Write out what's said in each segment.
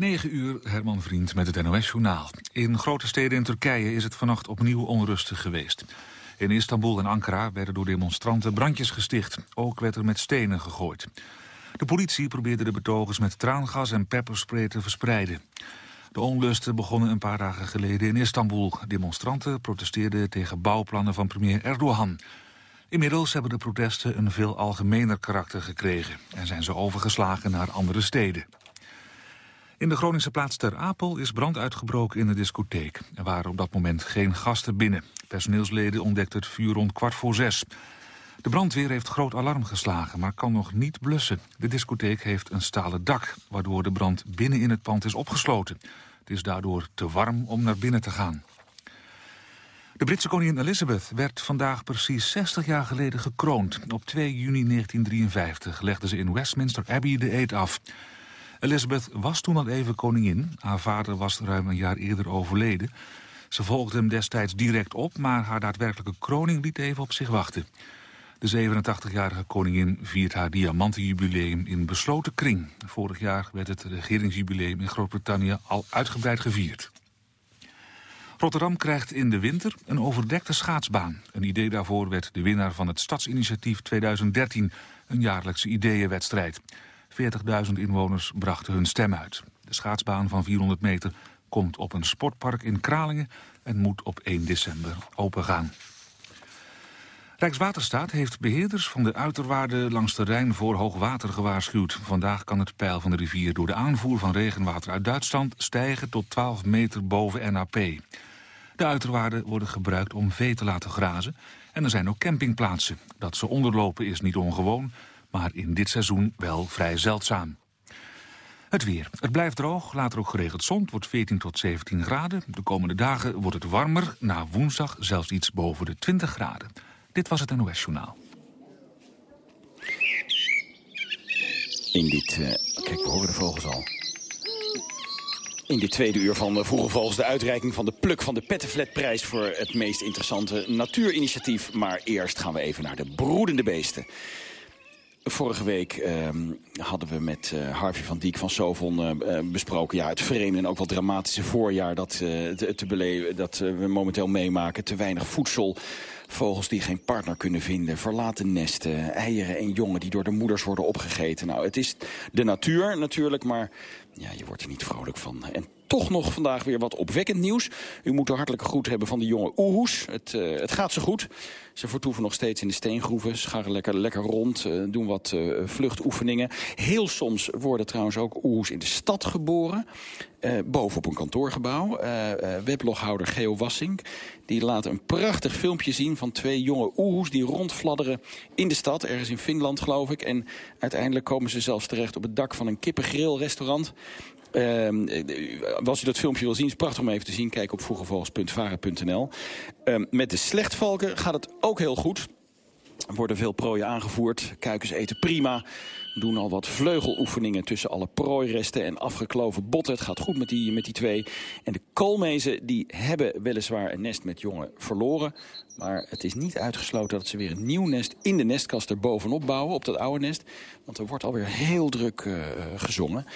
9 uur, Herman Vriend met het NOS-journaal. In grote steden in Turkije is het vannacht opnieuw onrustig geweest. In Istanbul en Ankara werden door demonstranten brandjes gesticht. Ook werd er met stenen gegooid. De politie probeerde de betogers met traangas en pepperspray te verspreiden. De onlusten begonnen een paar dagen geleden in Istanbul. Demonstranten protesteerden tegen bouwplannen van premier Erdogan. Inmiddels hebben de protesten een veel algemener karakter gekregen... en zijn ze overgeslagen naar andere steden. In de Groningse plaats Ter Apel is brand uitgebroken in de discotheek. Er waren op dat moment geen gasten binnen. Personeelsleden ontdekten het vuur rond kwart voor zes. De brandweer heeft groot alarm geslagen, maar kan nog niet blussen. De discotheek heeft een stalen dak, waardoor de brand binnen in het pand is opgesloten. Het is daardoor te warm om naar binnen te gaan. De Britse koningin Elizabeth werd vandaag precies 60 jaar geleden gekroond. Op 2 juni 1953 legde ze in Westminster Abbey de eed af. Elizabeth was toen al even koningin. Haar vader was ruim een jaar eerder overleden. Ze volgde hem destijds direct op, maar haar daadwerkelijke kroning liet even op zich wachten. De 87-jarige koningin viert haar diamantenjubileum in besloten kring. Vorig jaar werd het regeringsjubileum in Groot-Brittannië al uitgebreid gevierd. Rotterdam krijgt in de winter een overdekte schaatsbaan. Een idee daarvoor werd de winnaar van het Stadsinitiatief 2013, een jaarlijkse ideeënwedstrijd. 40.000 inwoners brachten hun stem uit. De schaatsbaan van 400 meter komt op een sportpark in Kralingen en moet op 1 december opengaan. Rijkswaterstaat heeft beheerders van de uiterwaarden langs de Rijn voor hoogwater gewaarschuwd. Vandaag kan het peil van de rivier door de aanvoer van regenwater uit Duitsland stijgen tot 12 meter boven NAP. De uiterwaarden worden gebruikt om vee te laten grazen en er zijn ook campingplaatsen. Dat ze onderlopen is niet ongewoon, maar in dit seizoen wel vrij zeldzaam. Het weer. Het blijft droog, later ook geregeld zon. Het wordt 14 tot 17 graden. De komende dagen wordt het warmer, na woensdag zelfs iets boven de 20 graden. Dit was het NOS Journaal. In dit... Uh, kijk, we horen de vogels al. In dit tweede uur van uh, Vroege Vogels de uitreiking van de pluk van de Pettenflatprijs... voor het meest interessante natuurinitiatief. Maar eerst gaan we even naar de broedende beesten. Vorige week ehm, hadden we met uh, Harvey van Diek van Sovon uh, besproken... Ja, het vreemde en ook wel dramatische voorjaar dat, te, te beleven, dat we momenteel meemaken. Te weinig voedsel, vogels die geen partner kunnen vinden... verlaten nesten, eieren en jongen die door de moeders worden opgegeten. Nou, het is de natuur natuurlijk, maar ja, je wordt er niet vrolijk van. En toch nog vandaag weer wat opwekkend nieuws. U moet de hartelijke groet hebben van de jonge oehoes. Het, uh, het gaat zo goed. Ze vertoeven nog steeds in de steengroeven, scharren lekker, lekker rond, uh, doen wat uh, vluchtoefeningen. Heel soms worden trouwens ook oehoes in de stad geboren. Boven op een kantoorgebouw. webloghouder Geo Wassink die laat een prachtig filmpje zien van twee jonge oehoes... die rondfladderen in de stad, ergens in Finland geloof ik. En uiteindelijk komen ze zelfs terecht op het dak van een kippengrillrestaurant. Uh, als u dat filmpje wil zien, is prachtig om even te zien. Kijk op vroegevogels.varen.nl. Uh, met de slechtvalken gaat het ook heel goed. Er worden veel prooien aangevoerd. Kuikens eten prima. Doen al wat vleugeloefeningen tussen alle prooiresten en afgekloven botten. Het gaat goed met die, met die twee. En de koolmezen die hebben weliswaar een nest met jongen verloren. Maar het is niet uitgesloten dat ze weer een nieuw nest in de nestkast er bovenop bouwen, op dat oude nest. Want er wordt alweer heel druk uh, gezongen.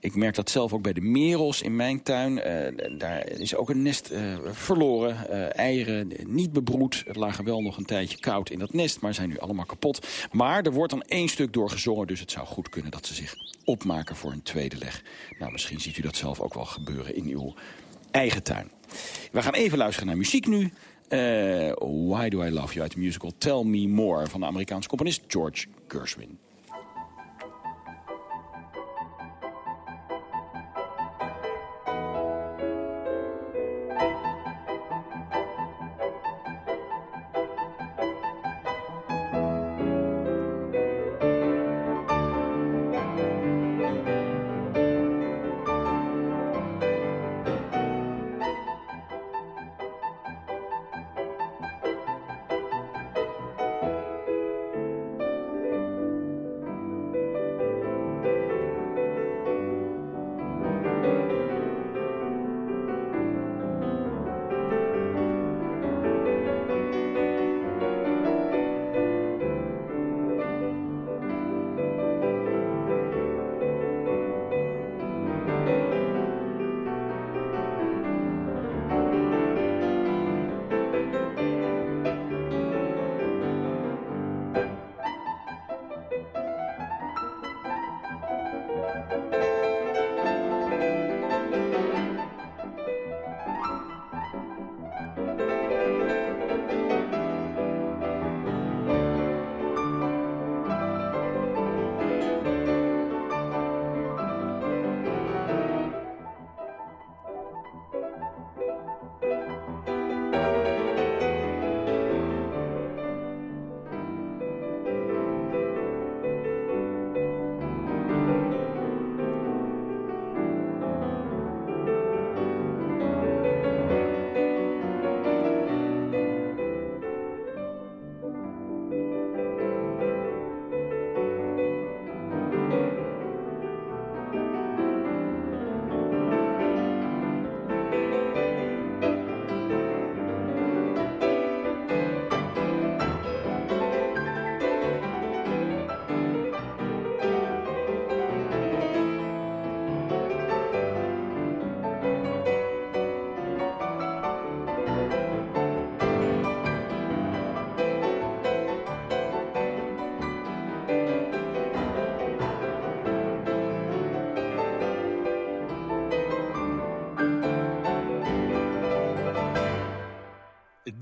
Ik merk dat zelf ook bij de merels in mijn tuin. Uh, daar is ook een nest verloren. Eieren niet bebroed. Het lagen wel nog een tijdje koud in dat nest, maar zijn nu allemaal kapot. Maar er wordt dan één stuk door gezongen, dus het zou goed kunnen dat ze zich opmaken voor een tweede leg. Nou, misschien ziet u dat zelf ook wel gebeuren in uw eigen tuin. We gaan even luisteren naar muziek nu. Why Do I Love You uit de musical Tell Me More van de Amerikaanse componist George Gershwin.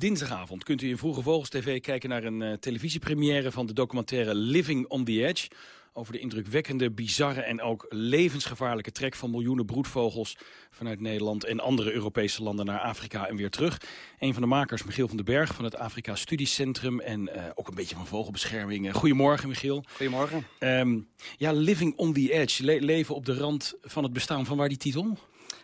Dinsdagavond kunt u in Vroege Vogels TV kijken naar een uh, televisiepremière van de documentaire Living on the Edge over de indrukwekkende, bizarre en ook levensgevaarlijke trek van miljoenen broedvogels vanuit Nederland en andere Europese landen naar Afrika en weer terug. Een van de makers, Michiel van den Berg van het Afrika Studiecentrum en uh, ook een beetje van vogelbescherming. Uh, goedemorgen, Michiel. Goedemorgen. Um, ja, Living on the Edge, le leven op de rand van het bestaan. Van waar die titel?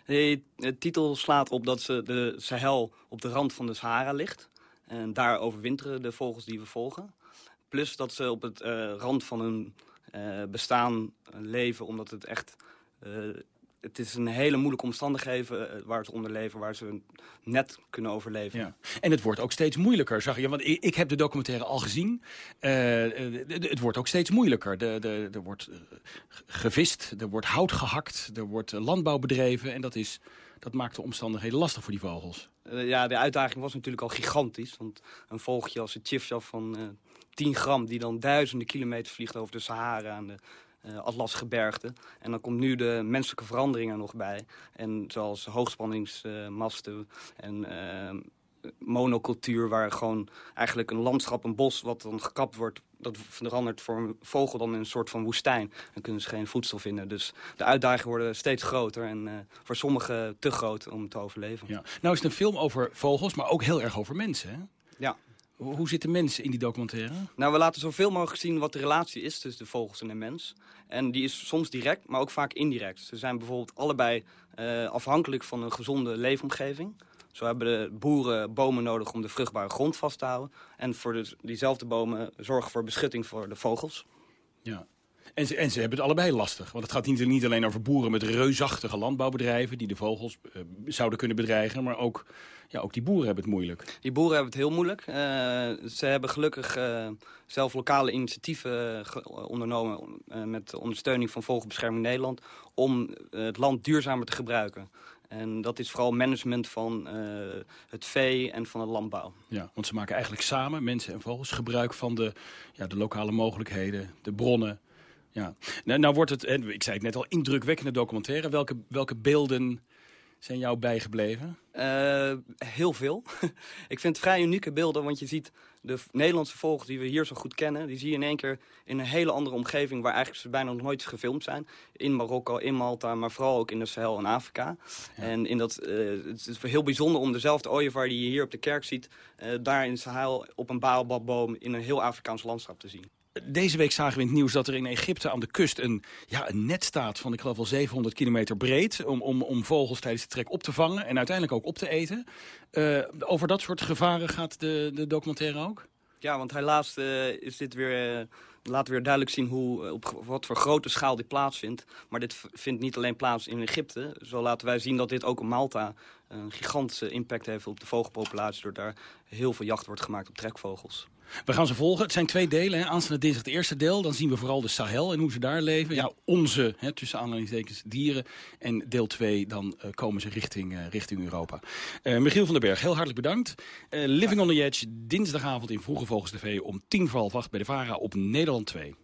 De, de titel slaat op dat ze de Sahel op de rand van de Sahara ligt. En daar overwinteren de vogels die we volgen. Plus dat ze op het uh, rand van hun uh, bestaan leven, omdat het echt... Uh, het is een hele moeilijke omstandigheden waar ze onder leven, waar ze net kunnen overleven. Ja. En het wordt ook steeds moeilijker, zag je. Want ik, ik heb de documentaire al gezien. Uh, het wordt ook steeds moeilijker. De, de, er wordt gevist, er wordt hout gehakt, er wordt landbouw bedreven. En dat, is, dat maakt de omstandigheden lastig voor die vogels. ja, de uitdaging was natuurlijk al gigantisch. Want een vogeltje als een chifchaf van 10 gram... die dan duizenden kilometer vliegt over de Sahara en de uh, Atlasgebergte. En dan komt nu de menselijke verandering er nog bij. En zoals hoogspanningsmasten en uh, monocultuur... waar gewoon eigenlijk een landschap, een bos wat dan gekapt wordt... dat verandert voor een vogel dan in een soort van woestijn. Dan kunnen ze geen voedsel vinden. Dus de uitdagingen worden steeds groter en uh, voor sommigen te groot om te overleven. Ja. Nou is het een film over vogels, maar ook heel erg over mensen, hè? Ja. Hoe zitten mensen in die documentaire? Nou, we laten zoveel mogelijk zien wat de relatie is tussen de vogels en de mens. En die is soms direct, maar ook vaak indirect. Ze zijn bijvoorbeeld allebei uh, afhankelijk van een gezonde leefomgeving. Zo hebben de boeren bomen nodig om de vruchtbare grond vast te houden. En voor de, diezelfde bomen zorgen voor beschutting voor de vogels. Ja. En ze, en ze hebben het allebei lastig. Want het gaat niet, niet alleen over boeren met reusachtige landbouwbedrijven... die de vogels uh, zouden kunnen bedreigen, maar ook ja, ook die boeren hebben het moeilijk. Die boeren hebben het heel moeilijk. Uh, ze hebben gelukkig uh, zelf lokale initiatieven ondernomen... Met ondersteuning van Vogelbescherming Nederland... om het land duurzamer te gebruiken. En dat is vooral management van het vee en van de landbouw. Ja, want ze maken eigenlijk samen, mensen en vogels... gebruik van de, ja, de lokale mogelijkheden, de bronnen... Ja. Nou, nou wordt het, ik zei het net al, indrukwekkende documentaire. Welke, welke beelden zijn jou bijgebleven? Uh, heel veel. ik vind het vrij unieke beelden, want je ziet de Nederlandse vogels die we hier zo goed kennen... die zie je in één keer in een hele andere omgeving... waar eigenlijk ze bijna nog nooit gefilmd zijn. In Marokko, in Malta, maar vooral ook in de Sahel en Afrika. En in dat, uh, het is heel bijzonder om dezelfde ooievaar die je hier op de kerk ziet... Uh, daar in de Sahel op een baobabboom in een heel Afrikaans landschap te zien. Deze week zagen we in het nieuws dat er in Egypte aan de kust een, ja, een net staat van ik geloof wel 700 kilometer breed. Om, om, om vogels tijdens de trek op te vangen en uiteindelijk ook op te eten. Uh, over dat soort gevaren gaat de, de documentaire ook? Ja, want helaas uh, is dit weer, uh, laat weer duidelijk zien hoe, op wat voor grote schaal dit plaatsvindt. Maar dit vindt niet alleen plaats in Egypte. Zo laten wij zien dat dit ook in Malta een gigantische impact heeft op de vogelpopulatie. Doordat daar heel veel jacht wordt gemaakt op trekvogels. We gaan ze volgen. Het zijn twee delen. Hè. Aanstaande dinsdag het eerste deel. Dan zien we vooral de Sahel en hoe ze daar leven. Ja, onze, hè, tussen aanhalingstekens, dieren. En deel 2, dan uh, komen ze richting, uh, richting Europa. Uh, Michiel van den Berg, heel hartelijk bedankt. Living on the Edge, dinsdagavond in Vroege Vogels TV... om tien voor half acht bij de VARA op Nederland 2.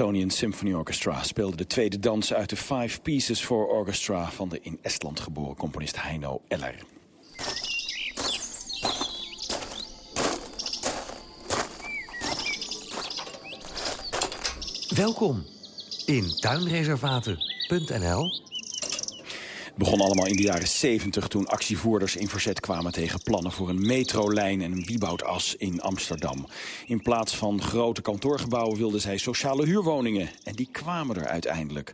Estonian Symphony Orchestra speelde de tweede dans uit de Five Pieces for Orchestra van de in Estland geboren componist Heino Eller. Welkom in tuinreservaten.nl begon allemaal in de jaren 70 toen actievoerders in verzet kwamen tegen plannen voor een metrolijn en een wieboudas in Amsterdam. In plaats van grote kantoorgebouwen wilden zij sociale huurwoningen en die kwamen er uiteindelijk.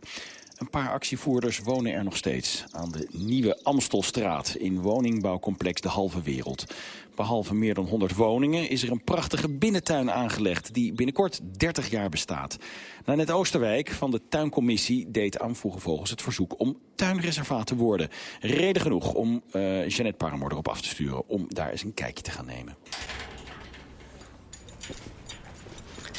Een paar actievoerders wonen er nog steeds aan de Nieuwe Amstelstraat in woningbouwcomplex De Halve Wereld. Behalve meer dan 100 woningen is er een prachtige binnentuin aangelegd die binnenkort 30 jaar bestaat. Nanette Oosterwijk van de tuincommissie deed aan Vogels het verzoek om tuinreservaat te worden. Reden genoeg om uh, Jeannette Paramoor erop af te sturen om daar eens een kijkje te gaan nemen.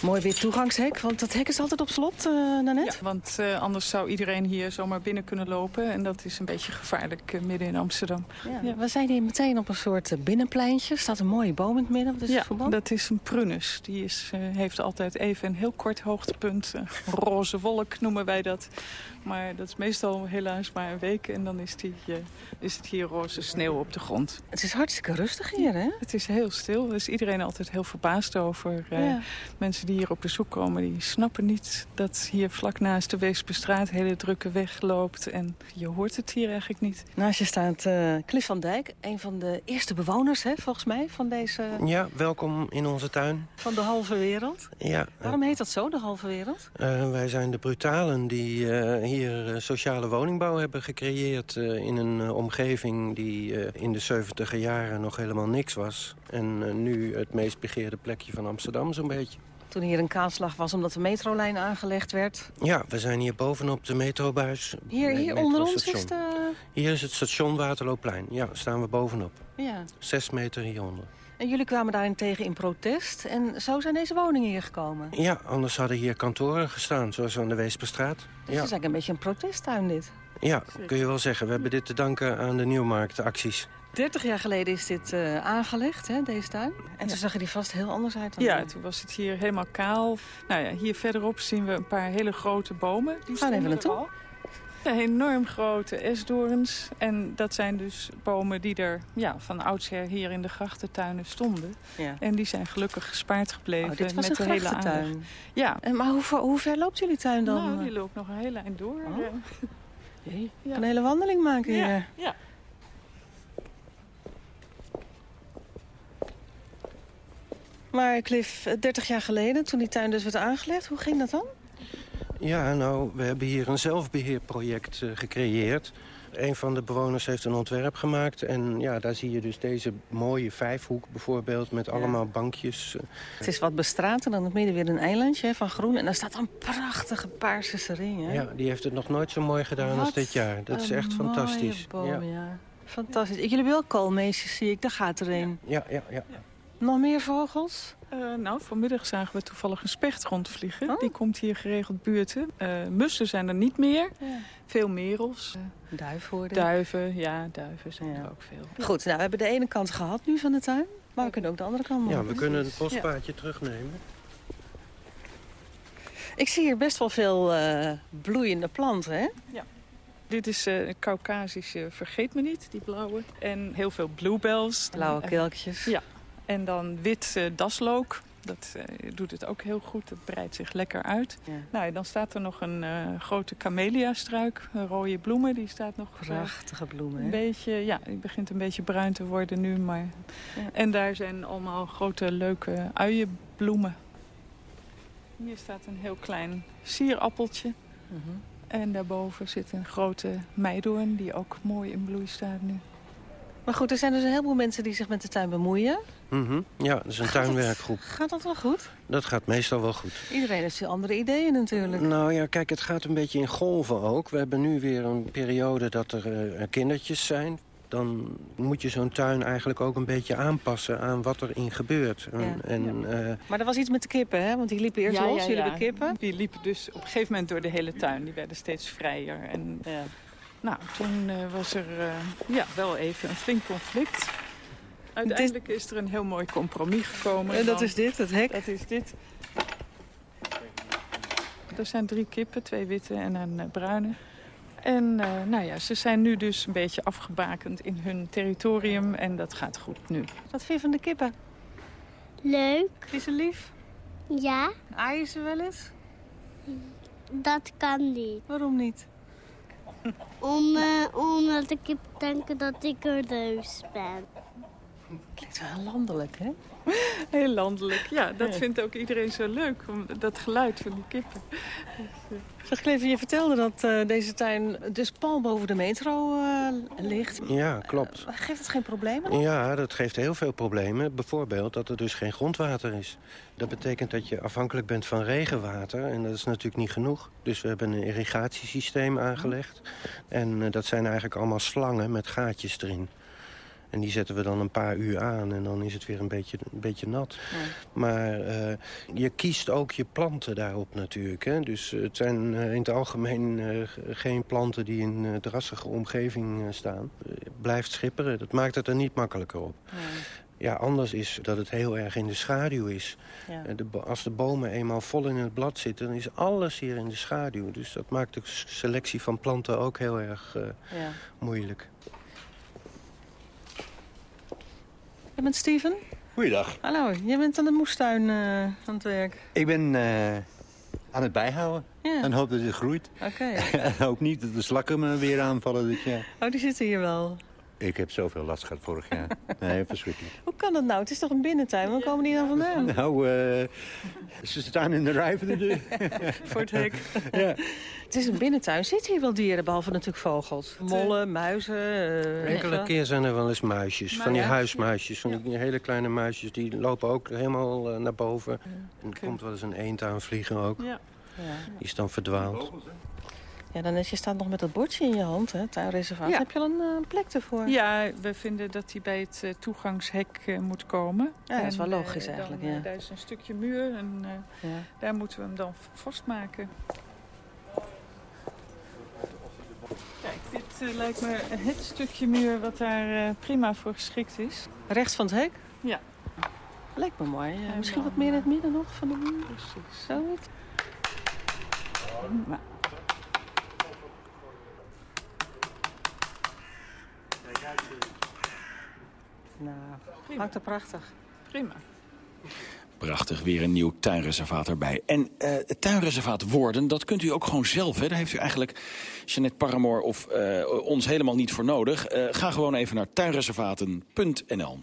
Mooi weer toegangshek, want dat hek is altijd op slot, uh, Nanette? Ja, want uh, anders zou iedereen hier zomaar binnen kunnen lopen. En dat is een beetje gevaarlijk uh, midden in Amsterdam. Ja. Ja. We zijn hier meteen op een soort binnenpleintje. Er staat een mooie boom in het midden. Wat is ja, het dat is een prunus. Die is, heeft altijd even een heel kort hoogtepunt. roze wolk noemen wij dat. Maar dat is meestal helaas maar een week. En dan is, die, is het hier roze sneeuw op de grond. Het is hartstikke rustig hier, hè? Het is heel stil. Er is iedereen altijd heel verbaasd over. Mensen die hier op bezoek komen, die snappen niet dat hier vlak naast de Weesperstraat hele drukke weg loopt. En je hoort het hier eigenlijk niet. Naast je staat uh, Cliff van Dijk, een van de eerste bewoners, hè, volgens mij, van deze... Ja, welkom in onze tuin. Van de halve wereld. Ja. Waarom heet dat zo, de halve wereld? Uh, wij zijn de brutalen die uh, hier sociale woningbouw hebben gecreëerd... in een omgeving die in de 70 jaren nog helemaal niks was. En nu het meest begeerde plekje van Amsterdam zo'n beetje. Toen hier een kaalslag was omdat de metrolijn aangelegd werd. Ja, we zijn hier bovenop de metrobuis. Hier, hier onder ons is de... Hier is het station Waterlooplein. Ja, staan we bovenop. Ja. Zes meter hieronder. En jullie kwamen daarin tegen in protest. En zo zijn deze woningen hier gekomen? Ja, anders hadden hier kantoren gestaan, zoals aan de Weesperstraat. Dus ja. het is eigenlijk een beetje een protesttuin dit. Ja, kun je wel zeggen. We hebben dit te danken aan de Nieuwmarktacties. 30 jaar geleden is dit uh, aangelegd, hè, deze tuin. En toen Ja. zag je die vast heel anders uit dan Ja, nu. toen was het hier helemaal kaal. Nou ja, hier verderop zien we een paar hele grote bomen. Die Gaan even naartoe. al. Ja, enorm grote esdoorns. En dat zijn dus bomen die er ja, van oudsher hier in de grachtentuinen stonden. Ja. En die zijn gelukkig gespaard gebleven. Oh, dit was met een de hele grachtentuin. Ja, En, maar hoe, ver- hoe ver loopt jullie tuin dan? nou, die loopt nog een hele eind door. Oh. Ja. Jee, een hele wandeling maken hier. Ja, Maar Cliff, eh, 30 jaar geleden, toen die tuin dus werd aangelegd, hoe ging dat dan? Ja, nou, we hebben hier een zelfbeheerproject eh, gecreëerd. Een van de bewoners heeft een ontwerp gemaakt. En ja, daar zie je dus deze mooie vijfhoek bijvoorbeeld... met allemaal bankjes. eh, Het is wat bestraat en dan in het midden weer een eilandje hè, van groen. En daar staat een prachtige paarse sering. Hè? Ja, die heeft het nog nooit zo mooi gedaan als dit jaar. Dat is echt fantastisch. boom, ja. ja. Fantastisch. Jullie hebben wel koolmeesjes, zie ik. Daar gaat er een. Ja, ja, ja. Nog meer vogels? Eh, nou, vanmiddag zagen we toevallig een specht rondvliegen. Oh. Die komt hier geregeld buurten. Eh, mussen zijn er niet meer. Veel merels. Eh, Duif hoorde ik. duiven, ja, duiven zijn Ja. er ook veel. Goed, nou, we hebben de ene kant gehad nu van de tuin. Maar we kunnen ook de andere kant Ja, op. we kunnen het bospaadje terugnemen. Ik zie hier best wel veel eh, bloeiende planten, hè? Dit is eh Caucasische vergeet-me-niet, die blauwe. En heel veel bluebells. Blauwe Eh, kelkjes. ja. En dan wit eh, daslook. Dat eh, doet het ook heel goed. Dat breidt zich lekker uit. Ja. Nou, dan staat er nog een eh, grote camellia-struik. Een rode bloemen, die staat nog... Prachtige bloemen, Een beetje, ja, die begint een beetje bruin te worden nu. Maar... En daar zijn allemaal grote leuke uienbloemen. Hier staat een heel klein sierappeltje. Mhm. En daarboven zit een grote meidoorn die ook mooi in bloei staat nu. Maar goed, er zijn dus een heleboel mensen die zich met de tuin bemoeien. Mhm. Ja, dat is een Gaat dat- tuinwerkgroep. Gaat dat wel goed? Dat gaat meestal wel goed. Iedereen heeft zijn andere ideeën natuurlijk. Nou ja, kijk, het gaat een beetje in golven ook. We hebben nu weer een periode dat er eh, kindertjes zijn. Dan moet je zo'n tuin eigenlijk ook een beetje aanpassen aan wat er in gebeurt. En, Ja. en, eh, Maar er was iets met de kippen, hè? Want die liepen eerst los, jullie hebben kippen. Die liepen dus op een gegeven moment door de hele tuin. Die werden steeds vrijer. En Ja. Nou, toen eh, was er eh, ja, wel even een flink conflict. Uiteindelijk is er een heel mooi compromis gekomen. En dat is dit, het hek. Dat is dit. Er zijn drie kippen, twee witte en een uh, bruine. En uh, nou ja, ze zijn nu dus een beetje afgebakend in hun territorium en dat gaat goed nu. Wat vind je van de kippen? Leuk. Is ze lief? Ja. Aaien ze wel eens? Dat kan niet. Waarom niet? Om, uh, omdat de kippen denken dat ik een reus ben. Klinkt wel landelijk, hè? Heel landelijk, ja. Dat vindt ook iedereen zo leuk, dat geluid van die kippen. Zeg Klever, je vertelde dat uh, deze tuin dus pal boven de metro uh, ligt. Ja, klopt. Uh, geeft het geen problemen? Ja, dat geeft heel veel problemen. Bijvoorbeeld dat er dus geen grondwater is. Dat betekent dat je afhankelijk bent van regenwater. En dat is natuurlijk niet genoeg. Dus we hebben een irrigatiesysteem aangelegd. En dat zijn eigenlijk allemaal slangen met gaatjes erin. En die zetten we dan een paar uur aan en dan is het weer een beetje, een beetje nat. Ja. Maar uh, je kiest ook je planten daarop natuurlijk. Hè? Dus het zijn uh, in het algemeen uh, geen planten die in een drassige omgeving staan. blijft schipperen, dat maakt het er niet makkelijker op. Ja. Ja, anders is dat het heel erg in de schaduw is. Ja. De, als de bomen eenmaal vol in het blad zitten, dan is alles hier in de schaduw. Dus dat maakt de selectie van planten ook heel erg ja. moeilijk. Je bent Steven? Goeiedag. Hallo, jij bent aan de moestuin uh, aan het werk. Ik ben uh, aan het bijhouden ja. en hoop dat het groeit. Oké. Okay. en hoop niet dat de slakken me weer aanvallen dit jaar. Oh, die zitten hier wel. Ik heb zoveel last gehad vorig jaar. Nee, verschrikkelijk. Hoe kan dat nou? Het is toch een binnentuin? Waar komen die dan vandaan? Nou, uh, ze staan in de rij voor de deur. voor het hek. ja. Het is een binnentuin. Zitten hier wel dieren, behalve natuurlijk vogels? Mollen, muizen? Uh, Enkele keer zijn er wel eens muisjes. Van die huismuisjes. Van die hele kleine muisjes. Die lopen ook helemaal uh, naar boven. Ja. En er komt wel eens een eend aan vliegen ook. Ja. Die is dan verdwaald. Ja, dan is je staat nog met dat bordje in je hand, hè, tuinreservaat. Ja. Heb je al een uh, plek ervoor? Ja, we vinden dat hij bij het uh, toegangshek uh, moet komen. Ja, en, dat is wel logisch eigenlijk. Dan, ja. Daar is een stukje muur en ja. daar moeten we hem dan vastmaken. Kijk, dit lijkt me het stukje muur wat daar prima voor geschikt is. Rechts van het hek? Ja. Lijkt me mooi. Misschien wat meer in het midden nog van de muur. Precies. Zoiets. Maar Nou, maakt het prachtig. Prima. Prachtig, weer een nieuw tuinreservaat erbij. En uh, het tuinreservaat worden, dat kunt u ook gewoon zelf. Hè? Daar heeft u eigenlijk Jeanette Paramoor of uh, ons helemaal niet voor nodig. Uh, ga gewoon even naar tuinreservaten.nl.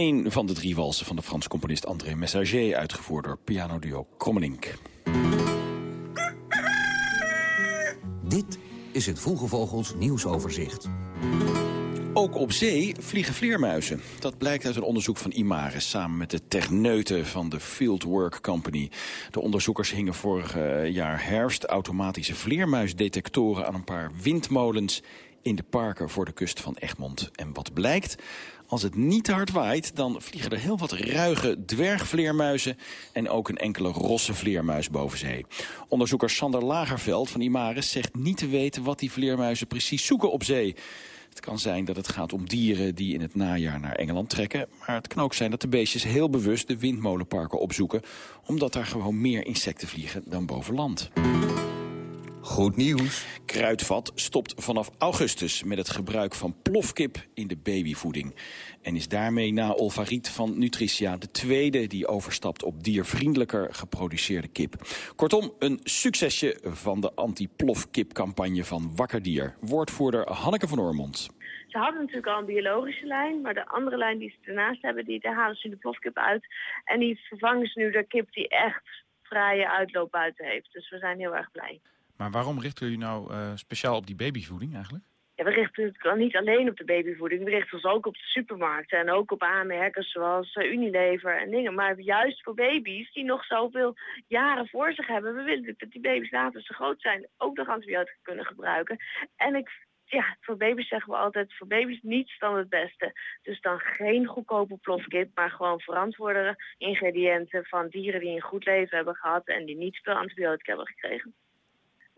Een van de drie walsen van de Frans componist André Messager... uitgevoerd door pianoduo Krommelink. Dit is het Vroege Vogels nieuwsoverzicht. Ook op zee vliegen vleermuizen. Dat blijkt uit een onderzoek van Imaris... samen met de techneuten van de Fieldwork Company. De onderzoekers hingen vorig jaar herfst... automatische vleermuisdetectoren aan een paar windmolens... in de parken voor de kust van Egmond. En wat blijkt? Als het niet te hard waait, dan vliegen er heel wat ruige dwergvleermuizen... en ook een enkele rosse vleermuis boven zee. Onderzoeker Sander Lagerveld van Imaris zegt niet te weten... wat die vleermuizen precies zoeken op zee. Het kan zijn dat het gaat om dieren die in het najaar naar Engeland trekken. Maar het kan ook zijn dat de beestjes heel bewust de windmolenparken opzoeken... omdat daar gewoon meer insecten vliegen dan boven land. Goed nieuws. Kruidvat stopt vanaf augustus met het gebruik van plofkip in de babyvoeding. En is daarmee na Olvariet van Nutricia de tweede die overstapt op diervriendelijker geproduceerde kip. Kortom, een succesje van de anti-plofkip-campagne van Wakkerdier. Woordvoerder Hanneke van Ormond. Ze hadden natuurlijk al een biologische lijn, maar de andere lijn die ze ernaast hebben, die, daar halen ze de plofkip uit. En die vervangen ze nu door kip die echt vrije uitloop buiten heeft. Dus we zijn heel erg blij. Maar waarom richten jullie nou uh, speciaal op die babyvoeding eigenlijk? Ja, we richten het niet alleen op de babyvoeding. We richten ons ook op de supermarkten en ook op aanmerkers zoals uh, Unilever en dingen. Maar juist voor baby's die nog zoveel jaren voor zich hebben. We willen dat die baby's later zo groot zijn ook nog antibiotica kunnen gebruiken. En ik, ja, voor baby's zeggen we altijd, voor baby's niets dan het beste. Dus dan geen goedkope plofkip, maar gewoon verantwoordere ingrediënten van dieren die een goed leven hebben gehad en die niet veel antibiotica hebben gekregen.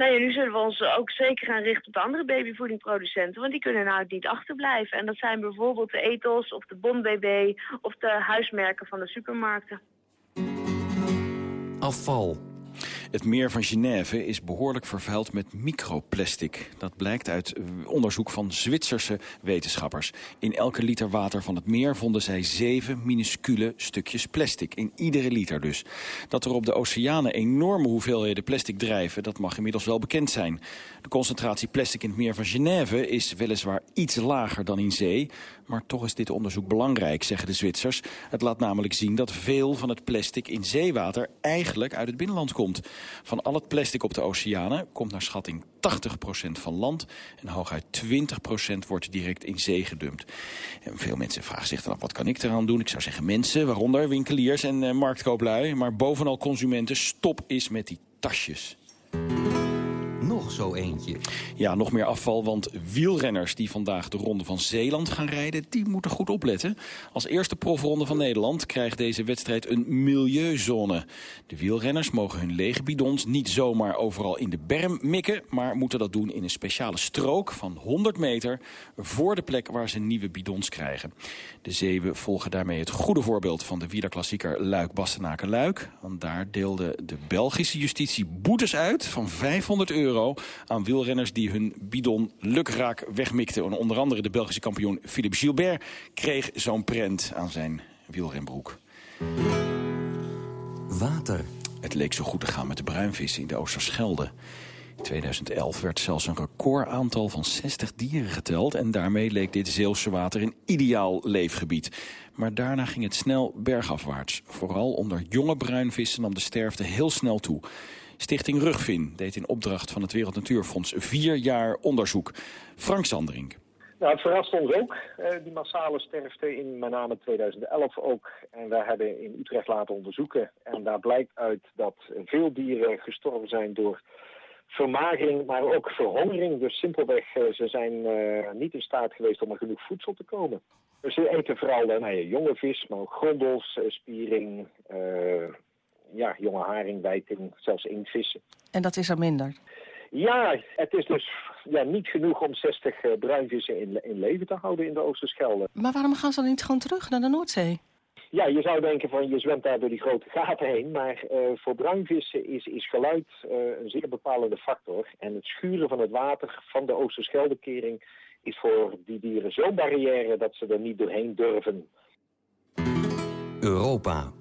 Nou ja, nu zullen we ons ook zeker gaan richten op de andere babyvoedingproducenten, want die kunnen nou niet achterblijven. En dat zijn bijvoorbeeld de Ethos of de Bon BB of de huismerken van de supermarkten. Afval. Het meer van Genève is behoorlijk vervuild met microplastic. Dat blijkt uit onderzoek van Zwitserse wetenschappers. In elke liter water van het meer vonden zij zeven minuscule stukjes plastic. In iedere liter dus. Dat er op de oceanen enorme hoeveelheden plastic drijven... dat mag inmiddels wel bekend zijn. De concentratie plastic in het meer van Genève is weliswaar iets lager dan in zee... maar toch is dit onderzoek belangrijk, zeggen de Zwitsers. Het laat namelijk zien dat veel van het plastic in zeewater eigenlijk uit het binnenland komt. Van al het plastic op de oceanen komt naar schatting 80% van land... en hooguit 20% wordt direct in zee gedumpt. En veel mensen vragen zich dan af, wat kan ik eraan doen? Ik zou zeggen mensen, waaronder winkeliers en uh, marktkooplui... maar bovenal consumenten, stop eens met die tasjes nog zo eentje. Ja, nog meer afval, want wielrenners die vandaag de Ronde van Zeeland gaan rijden... die moeten goed opletten. Als eerste profronde van Nederland krijgt deze wedstrijd een milieuzone. De wielrenners mogen hun lege bidons niet zomaar overal in de berm mikken... maar moeten dat doen in een speciale strook van 100 meter... voor de plek waar ze nieuwe bidons krijgen. De Zeeuwen volgen daarmee het goede voorbeeld van de wielerklassieker Luik-Bastenaken-Luik. Want daar deelde de Belgische justitie boetes uit van 500 euro aan wielrenners die hun bidon lukraak wegmikten. En onder andere de Belgische kampioen Philippe Gilbert kreeg zo'n prent aan zijn wielrenbroek. Water. Het leek zo goed te gaan met de bruinvissen in de Oosterschelde. In 2011 werd zelfs een recordaantal van 60 dieren geteld... en daarmee leek dit Zeelse water een ideaal leefgebied. Maar daarna ging het snel bergafwaarts. Vooral onder jonge bruinvissen nam de sterfte heel snel toe. Stichting Rugvin deed in opdracht van het Wereld Natuurfonds vier jaar onderzoek. Frank Sandring. Nou, het verrast ons ook, eh, die massale sterfte in met name 2011 ook. En wij hebben in Utrecht laten onderzoeken. En daar blijkt uit dat veel dieren gestorven zijn door vermagering, maar ook verhongering. Dus simpelweg, eh, ze zijn uh, niet in staat geweest om er genoeg voedsel te komen. Dus ze eten vooral nou ja, jonge vis, maar ook grondels, spiering, ja, jonge haring, wijting, zelfs inktvissen. En dat is er minder? Ja, het is dus ja, niet genoeg om 60 uh, bruinvissen in, in leven te houden in de Oosterschelde. Maar waarom gaan ze dan niet gewoon terug naar de Noordzee? Ja, je zou denken van je zwemt daar door die grote gaten heen. Maar uh, voor bruinvissen is, is geluid uh, een zeer bepalende factor. En het schuren van het water van de Oosterscheldekering is voor die dieren zo'n barrière dat ze er niet doorheen durven. Europa.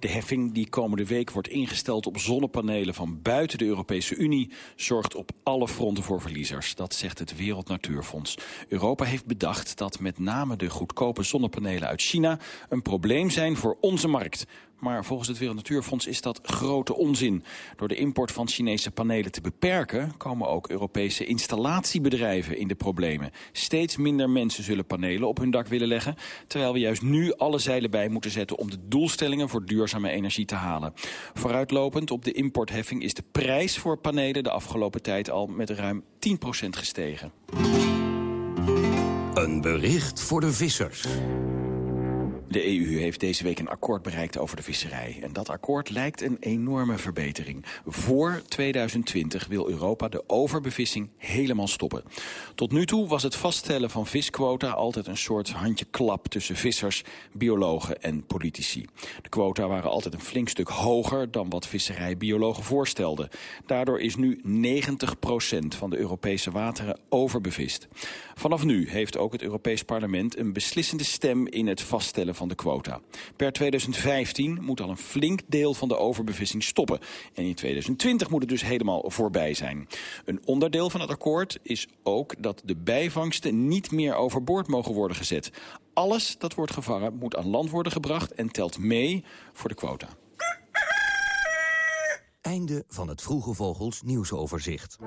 De heffing die komende week wordt ingesteld op zonnepanelen van buiten de Europese Unie zorgt op alle fronten voor verliezers. Dat zegt het Wereld Natuurfonds. Europa heeft bedacht dat met name de goedkope zonnepanelen uit China een probleem zijn voor onze markt. Maar volgens het Wereld Natuurfonds is dat grote onzin. Door de import van Chinese panelen te beperken... komen ook Europese installatiebedrijven in de problemen. Steeds minder mensen zullen panelen op hun dak willen leggen... terwijl we juist nu alle zeilen bij moeten zetten... om de doelstellingen voor duurzame energie te halen. Vooruitlopend op de importheffing is de prijs voor panelen... de afgelopen tijd al met ruim 10% gestegen. Een bericht voor de vissers. De EU heeft deze week een akkoord bereikt over de visserij. En dat akkoord lijkt een enorme verbetering. Voor 2020 wil Europa de overbevissing helemaal stoppen. Tot nu toe was het vaststellen van visquota altijd een soort handjeklap tussen vissers, biologen en politici. De quota waren altijd een flink stuk hoger dan wat visserijbiologen voorstelden. Daardoor is nu 90% van de Europese wateren overbevist. Vanaf nu heeft ook het Europees Parlement een beslissende stem in het vaststellen van de quota. Per 2015 moet al een flink deel van de overbevissing stoppen. En in 2020 moet het dus helemaal voorbij zijn. Een onderdeel van het akkoord is ook dat de bijvangsten niet meer overboord mogen worden gezet. Alles dat wordt gevangen moet aan land worden gebracht en telt mee voor de quota. Einde van het Vroege Vogels nieuwsoverzicht.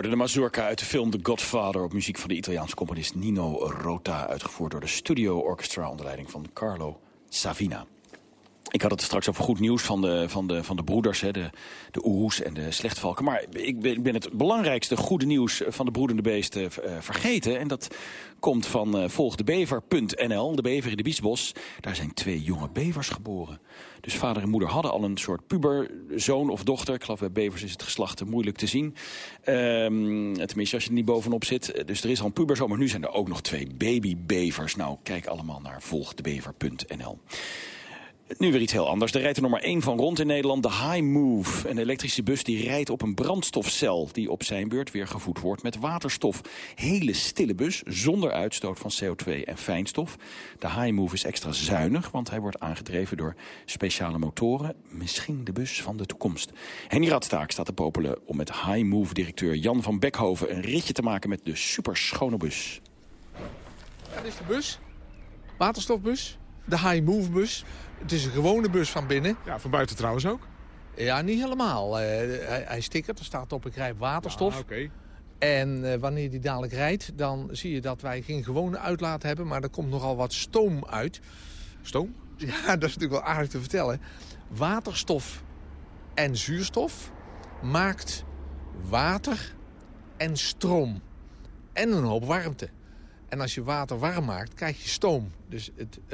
De mazurka uit de film The Godfather... op muziek van de Italiaanse componist Nino Rota... uitgevoerd door de Studio Orchestra onder leiding van Carlo Savina. Ik had het straks over goed nieuws van de, van de, van de broeders, hè, de, de oehoes en de slechtvalken. Maar ik ben, het belangrijkste goede nieuws van de broedende beesten uh, vergeten. En dat komt van uh, volgdebever.nl, de bever in de Biesbos. Daar zijn twee jonge bevers geboren. Dus vader en moeder hadden al een soort puber, zoon of dochter. Ik geloof bij bevers is het geslacht moeilijk te zien. Um, tenminste, als je er niet bovenop zit. Dus er is al een puberzoon, maar nu zijn er ook nog twee babybevers. Nou, kijk allemaal naar volgdebever.nl. Nu weer iets heel anders. Er rijdt er nog één van rond in Nederland, de High Move. Een elektrische bus die rijdt op een brandstofcel... die op zijn beurt weer gevoed wordt met waterstof. Hele stille bus, zonder uitstoot van CO2 en fijnstof. De High Move is extra zuinig, want hij wordt aangedreven door speciale motoren. Misschien de bus van de toekomst. Henny Radstaak staat te popelen om met High Move-directeur Jan van Bekhoven... een ritje te maken met de superschone bus. Dat is de bus. Waterstofbus. De High Move bus. Het is een gewone bus van binnen. Ja, van buiten trouwens ook? Ja, niet helemaal. Uh, hij, hij stickert, er staat op ik rij waterstof. Ah, oké. En uh, wanneer die dadelijk rijdt, dan zie je dat wij geen gewone uitlaat hebben... maar er komt nogal wat stoom uit. Stoom? Ja, dat is natuurlijk wel aardig te vertellen. Waterstof en zuurstof maakt water en stroom. En een hoop warmte. En als je water warm maakt, krijg je stoom. Dus het, uh,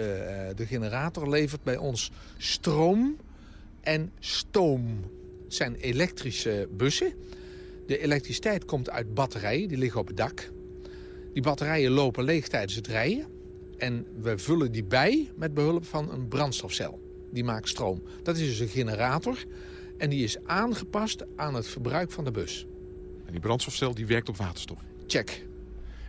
de generator levert bij ons stroom en stoom. Het zijn elektrische bussen. De elektriciteit komt uit batterijen, die liggen op het dak. Die batterijen lopen leeg tijdens het rijden. En we vullen die bij met behulp van een brandstofcel. Die maakt stroom. Dat is dus een generator. En die is aangepast aan het verbruik van de bus. En die brandstofcel die werkt op waterstof? Check.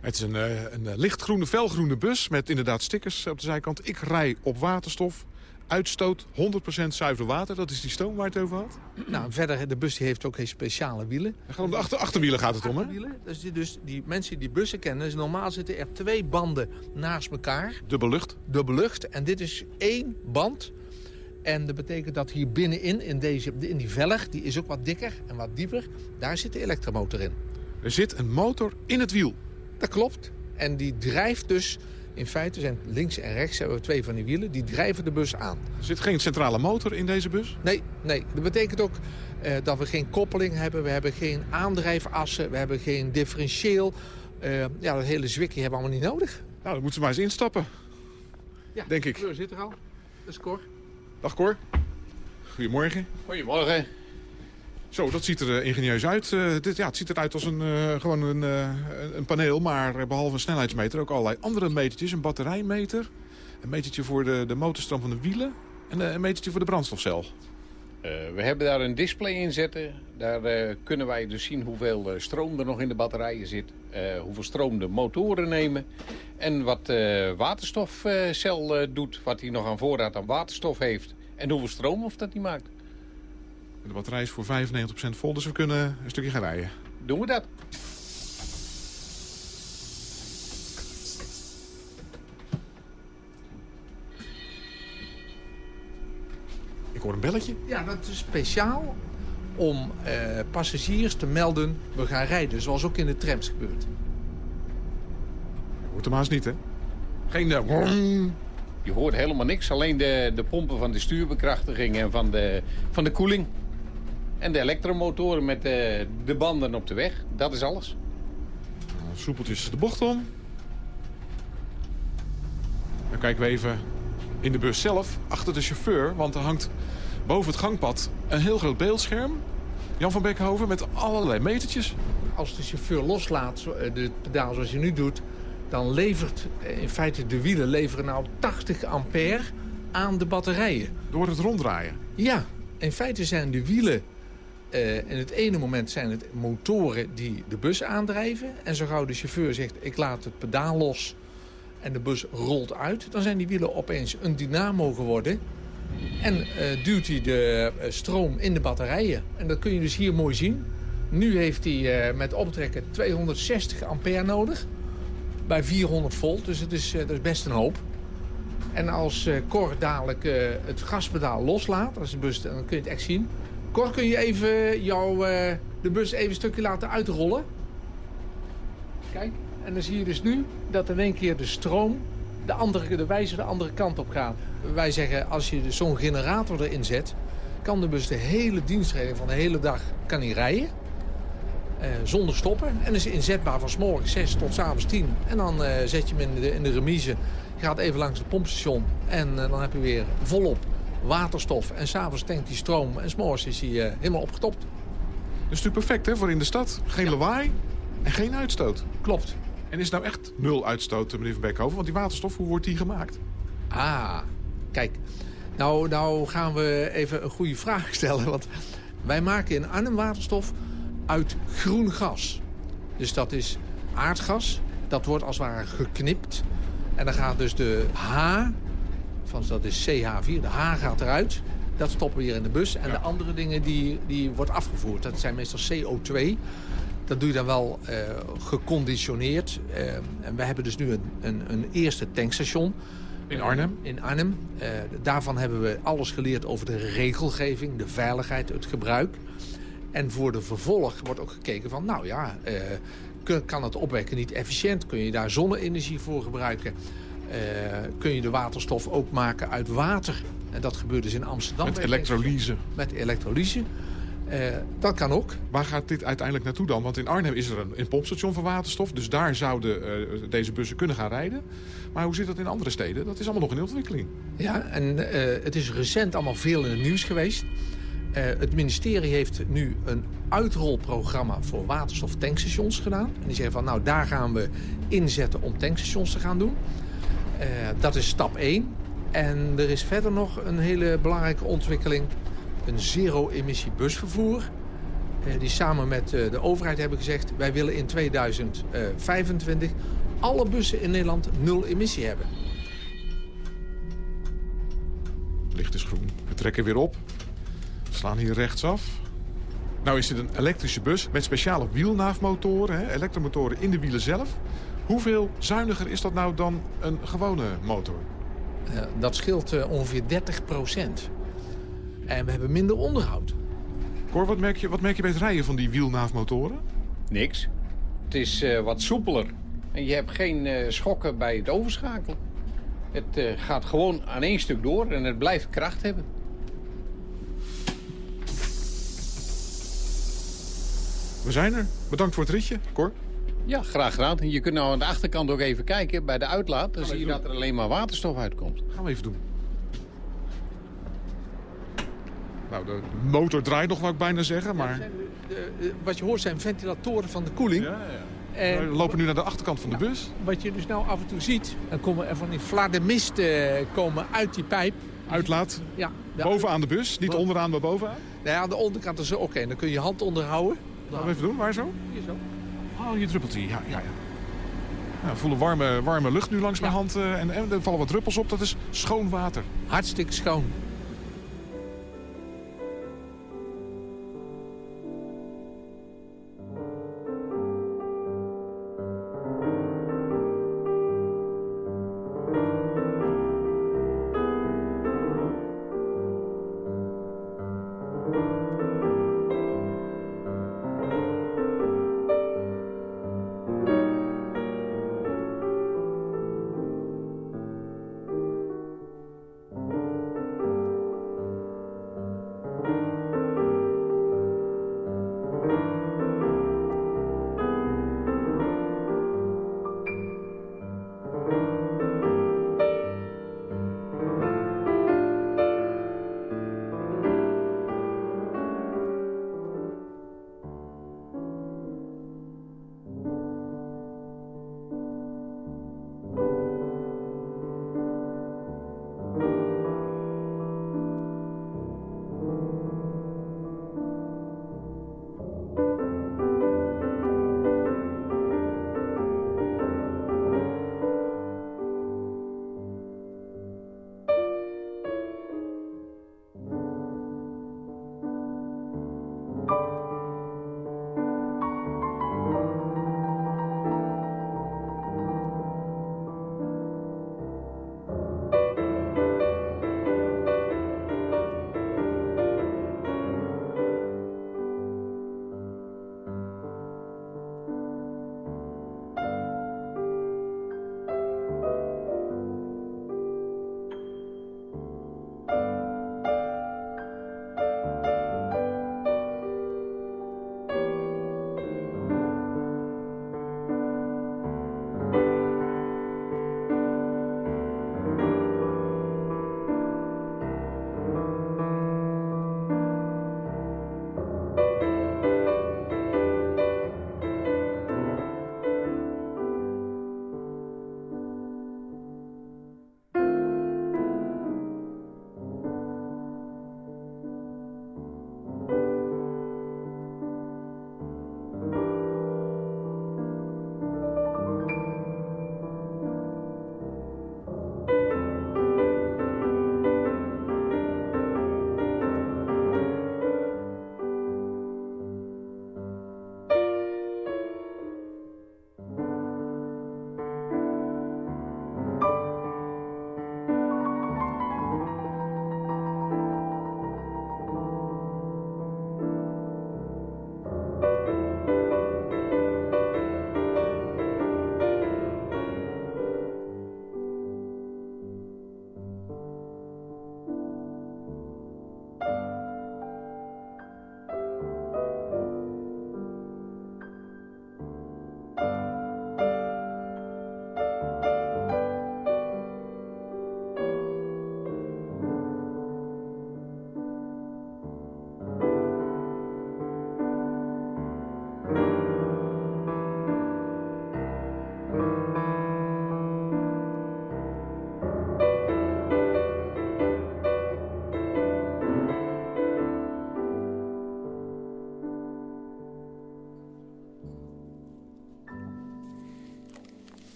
Het is een, een lichtgroene, felgroene bus met inderdaad stickers op de zijkant. Ik rij op waterstof. Uitstoot 100% zuiver water. Dat is die stoom waar het over had. Nou, verder, de bus die heeft ook geen speciale wielen. gaat om de achter, achterwielen gaat het om, hè? Dus, die, dus die mensen die bussen kennen, dus normaal zitten er twee banden naast elkaar. Dubbel lucht? Dubbel lucht. En dit is één band. En dat betekent dat hier binnenin, in, deze, in die velg, die is ook wat dikker en wat dieper, daar zit de elektromotor in. Er zit een motor in het wiel? Dat klopt. En die drijft dus, in feite zijn links en rechts hebben we twee van die wielen, die drijven de bus aan. Er zit geen centrale motor in deze bus? Nee, nee. dat betekent ook uh, dat we geen koppeling hebben, we hebben geen aandrijfassen, we hebben geen differentieel. Uh, ja, dat hele zwikje hebben we allemaal niet nodig. Nou, dan moeten ze maar eens instappen. Ja, denk ik. De zit er al. Dat is Cor. Dag Cor. Goedemorgen. Goedemorgen. Zo, dat ziet er uh, ingenieus uit. Uh, dit, ja, het ziet eruit als een, uh, gewoon een, een, paneel, maar behalve een snelheidsmeter ook allerlei andere metertjes. Een batterijmeter, een metertje voor de, de motorstroom van de wielen en een metertje voor de brandstofcel. we hebben daar een display in zitten. Daar kunnen wij dus zien hoeveel stroom er nog in de batterijen zit. hoeveel stroom de motoren nemen. En wat de waterstofcel doet, wat hij nog aan voorraad aan waterstof heeft. En hoeveel stroom of dat hij maakt. De batterij is voor 95% vol, dus we kunnen een stukje gaan rijden. Doen we dat. Ik hoor een belletje. Ja, dat is speciaal om eh, passagiers te melden... we gaan rijden, zoals ook in de trams gebeurt. Je hoort hem haast niet, hè? Geen... Uh, je hoort helemaal niks, alleen de, de pompen van de stuurbekrachtiging en van de, van de koeling. En de elektromotoren met de, de banden op de weg. Dat is alles. Nou, soepeltjes de bocht om. Dan kijken we even in de bus zelf, achter de chauffeur. Want er hangt boven het gangpad een heel groot beeldscherm. Jan van Beckhoven met allerlei metertjes. Als de chauffeur loslaat, de pedaal zoals je nu doet... dan levert in feite de wielen leveren nou 80 ampère aan de batterijen. Door het ronddraaien? Ja, in feite zijn de wielen uh, in het ene moment zijn het motoren die de bus aandrijven. En zo gauw de chauffeur zegt, ik laat het pedaal los en de bus rolt uit... dan zijn die wielen opeens een dynamo geworden... en uh, duwt hij de uh, stroom in de batterijen. En dat kun je dus hier mooi zien. Nu heeft hij met optrekken 260 ampère nodig... bij 400 volt, dus het is, dat is best een hoop. En als Cor dadelijk het gaspedaal loslaat, als de bus, dan kun je het echt zien... Cor, kun je even jou, uh, de bus even een stukje laten uitrollen? Kijk, en dan zie je dus nu dat in één keer de stroom de, andere, de wijzer de andere kant op gaat. Wij zeggen, als je zo'n generator erin zet... kan de bus de hele dienstreding van de hele dag kan rijden. Uh, zonder stoppen. En is inzetbaar van s morgens 6 tot s avonds 10. En dan uh, zet je hem in de, remise. Gaat even langs het pompstation. En dan heb je weer volop waterstof. En s'avonds tankt hij stroom en s'morgens is hij uh, helemaal opgetopt. Dat is natuurlijk perfect hè, voor in de stad. Geen ja. lawaai en geen uitstoot. Klopt. En is het nou echt nul uitstoot, meneer Van Beekhoven? Want die waterstof, hoe wordt die gemaakt? Ah, kijk. Nou, nou gaan we even een goede vraag stellen. Want wij maken in Arnhem waterstof uit groen gas. Dus dat is aardgas. Dat wordt als het ware geknipt. En dan gaat dus de H, van, dat is CH4, de H gaat eruit. Dat stoppen we hier in de bus. En de andere dingen die, die wordt afgevoerd. Dat zijn meestal CO2. Dat doe je dan wel uh, geconditioneerd. Uh, en we hebben dus nu een, een, een eerste tankstation. In Arnhem? In Arnhem. Uh, daarvan hebben we alles geleerd over de regelgeving, de veiligheid, het gebruik. En voor de vervolg wordt ook gekeken van, nou ja, kan het opwekken niet efficiënt? Kun je daar zonne-energie voor gebruiken? Kun je de waterstof ook maken uit water? En dat gebeurt dus in Amsterdam. Met elektrolyse. Met elektrolyse. Uh, dat kan ook. Waar gaat dit uiteindelijk naartoe dan? Want in Arnhem is er een, een pompstation voor waterstof. Dus daar zouden uh, deze bussen kunnen gaan rijden. Maar hoe zit dat in andere steden? Dat is allemaal nog in ontwikkeling. Ja, en uh, het is recent allemaal veel in het nieuws geweest. het ministerie heeft nu een uitrolprogramma voor waterstoftankstations gedaan. En die zeggen van nou daar gaan we inzetten om tankstations te gaan doen. Dat is stap 1. En er is verder nog een hele belangrijke ontwikkeling. Een zero-emissie busvervoer. Eh, die samen met eh, de overheid hebben gezegd... wij willen in 2025 alle bussen in Nederland nul emissie hebben. Licht is groen. We trekken weer op. We slaan hier rechtsaf. Nou is dit een elektrische bus met speciale wielnaafmotoren. Hè? Elektromotoren in de wielen zelf. Hoeveel zuiniger is dat nou dan een gewone motor? Uh, dat scheelt uh, ongeveer 30 procent. En we hebben minder onderhoud. Cor, wat merk je, wat merk je bij het rijden van die wielnaafmotoren? Niks. Het is uh, wat soepeler. En je hebt geen schokken bij het overschakelen. Het gaat gewoon aan één stuk door en het blijft kracht hebben. We zijn er. Bedankt voor het ritje, Cor. Ja, graag gedaan. Je kunt nou aan de achterkant ook even kijken bij de uitlaat. Dan zie je dat er alleen maar waterstof uitkomt. Gaan we even doen. Nou, de motor draait nog, wou ik bijna zeggen, maar... de, wat je hoort zijn ventilatoren van de koeling. Ja, ja. En we lopen nu naar de achterkant van de bus. Wat je dus nou af en toe ziet, dan komen er van die flademisten uh, komen uit die pijp. Uitlaat? Ja. Bovenaan de bus, niet onderaan, maar bovenaan? Nou ja, aan de onderkant is oké. Okay. Dan kun je je hand onderhouden. Gaan we even doen, waar zo? Hier zo. Oh, hier druppelt hij. Ja, ja, ja. Voelen warme, warme lucht nu langs mijn hand uh, en, en er vallen wat druppels op. Dat is schoon water. Hartstikke schoon.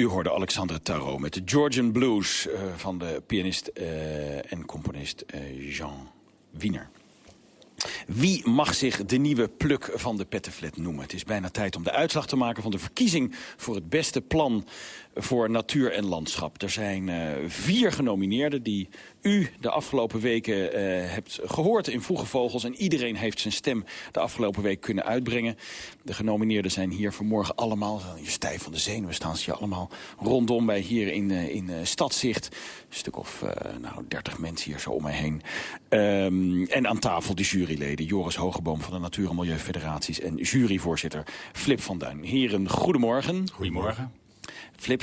U hoorde Alexandre Tarot met de Georgian Blues uh, van de pianist uh, en componist uh, Jean Wiener. Wie mag zich de nieuwe pluk van de Pettenflat noemen? Het is bijna tijd om de uitslag te maken van de verkiezing... voor het beste plan voor natuur en landschap. Er zijn uh, vier genomineerden die u de afgelopen weken uh, hebt gehoord in Vroege Vogels. En iedereen heeft zijn stem de afgelopen week kunnen uitbrengen. De genomineerden zijn hier vanmorgen allemaal, je stijf van de zenuwen staan ze allemaal rondom bij hier in, uh, in Stadzicht. Een stuk of nou, 30 mensen hier zo om mij heen. Um, en aan tafel de juryleden Joris Hogeboom van de Natuur- en Milieufederaties en juryvoorzitter Flip van Duin. Heren, goedemorgen. Goedemorgen. Flip,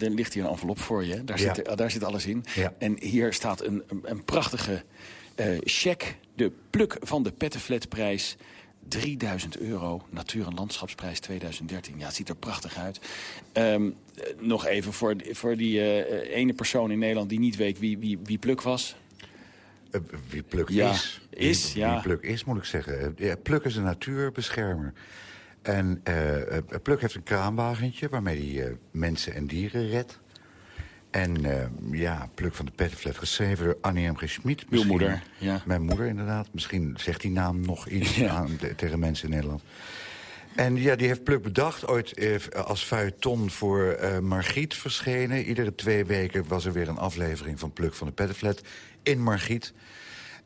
er ligt hier een envelop voor je. Daar, Ja. zit, daar zit alles in. Ja. En hier staat een, een, prachtige eh, cheque. De pluk van de Pettenflatprijs. 3000 euro. Natuur- en Landschapsprijs 2013. Ja, het ziet er prachtig uit. Ehm, eh, nog even voor, voor die eh, ene persoon in Nederland die niet weet wie, wie, wie pluk was. Eh, Wie Pluk Ja, is. is, wie, ja. Wie Pluk is, moet ik zeggen. Eh, Pluk is een natuurbeschermer. En eh, Pluk heeft een kraanwagentje waarmee hij mensen en dieren redt. En ja, Pluk van de Pettenflat, geschreven door Annie M. G. Schmid. Moeder, ja. Mijn moeder, inderdaad. Misschien zegt die naam nog iets Ja. aan, te- tegen mensen in Nederland. En ja, die heeft Pluk bedacht, ooit eh, als feuilleton voor eh, Margriet verschenen. Iedere twee weken was er weer een aflevering van Pluk van de Pettenflat in Margriet.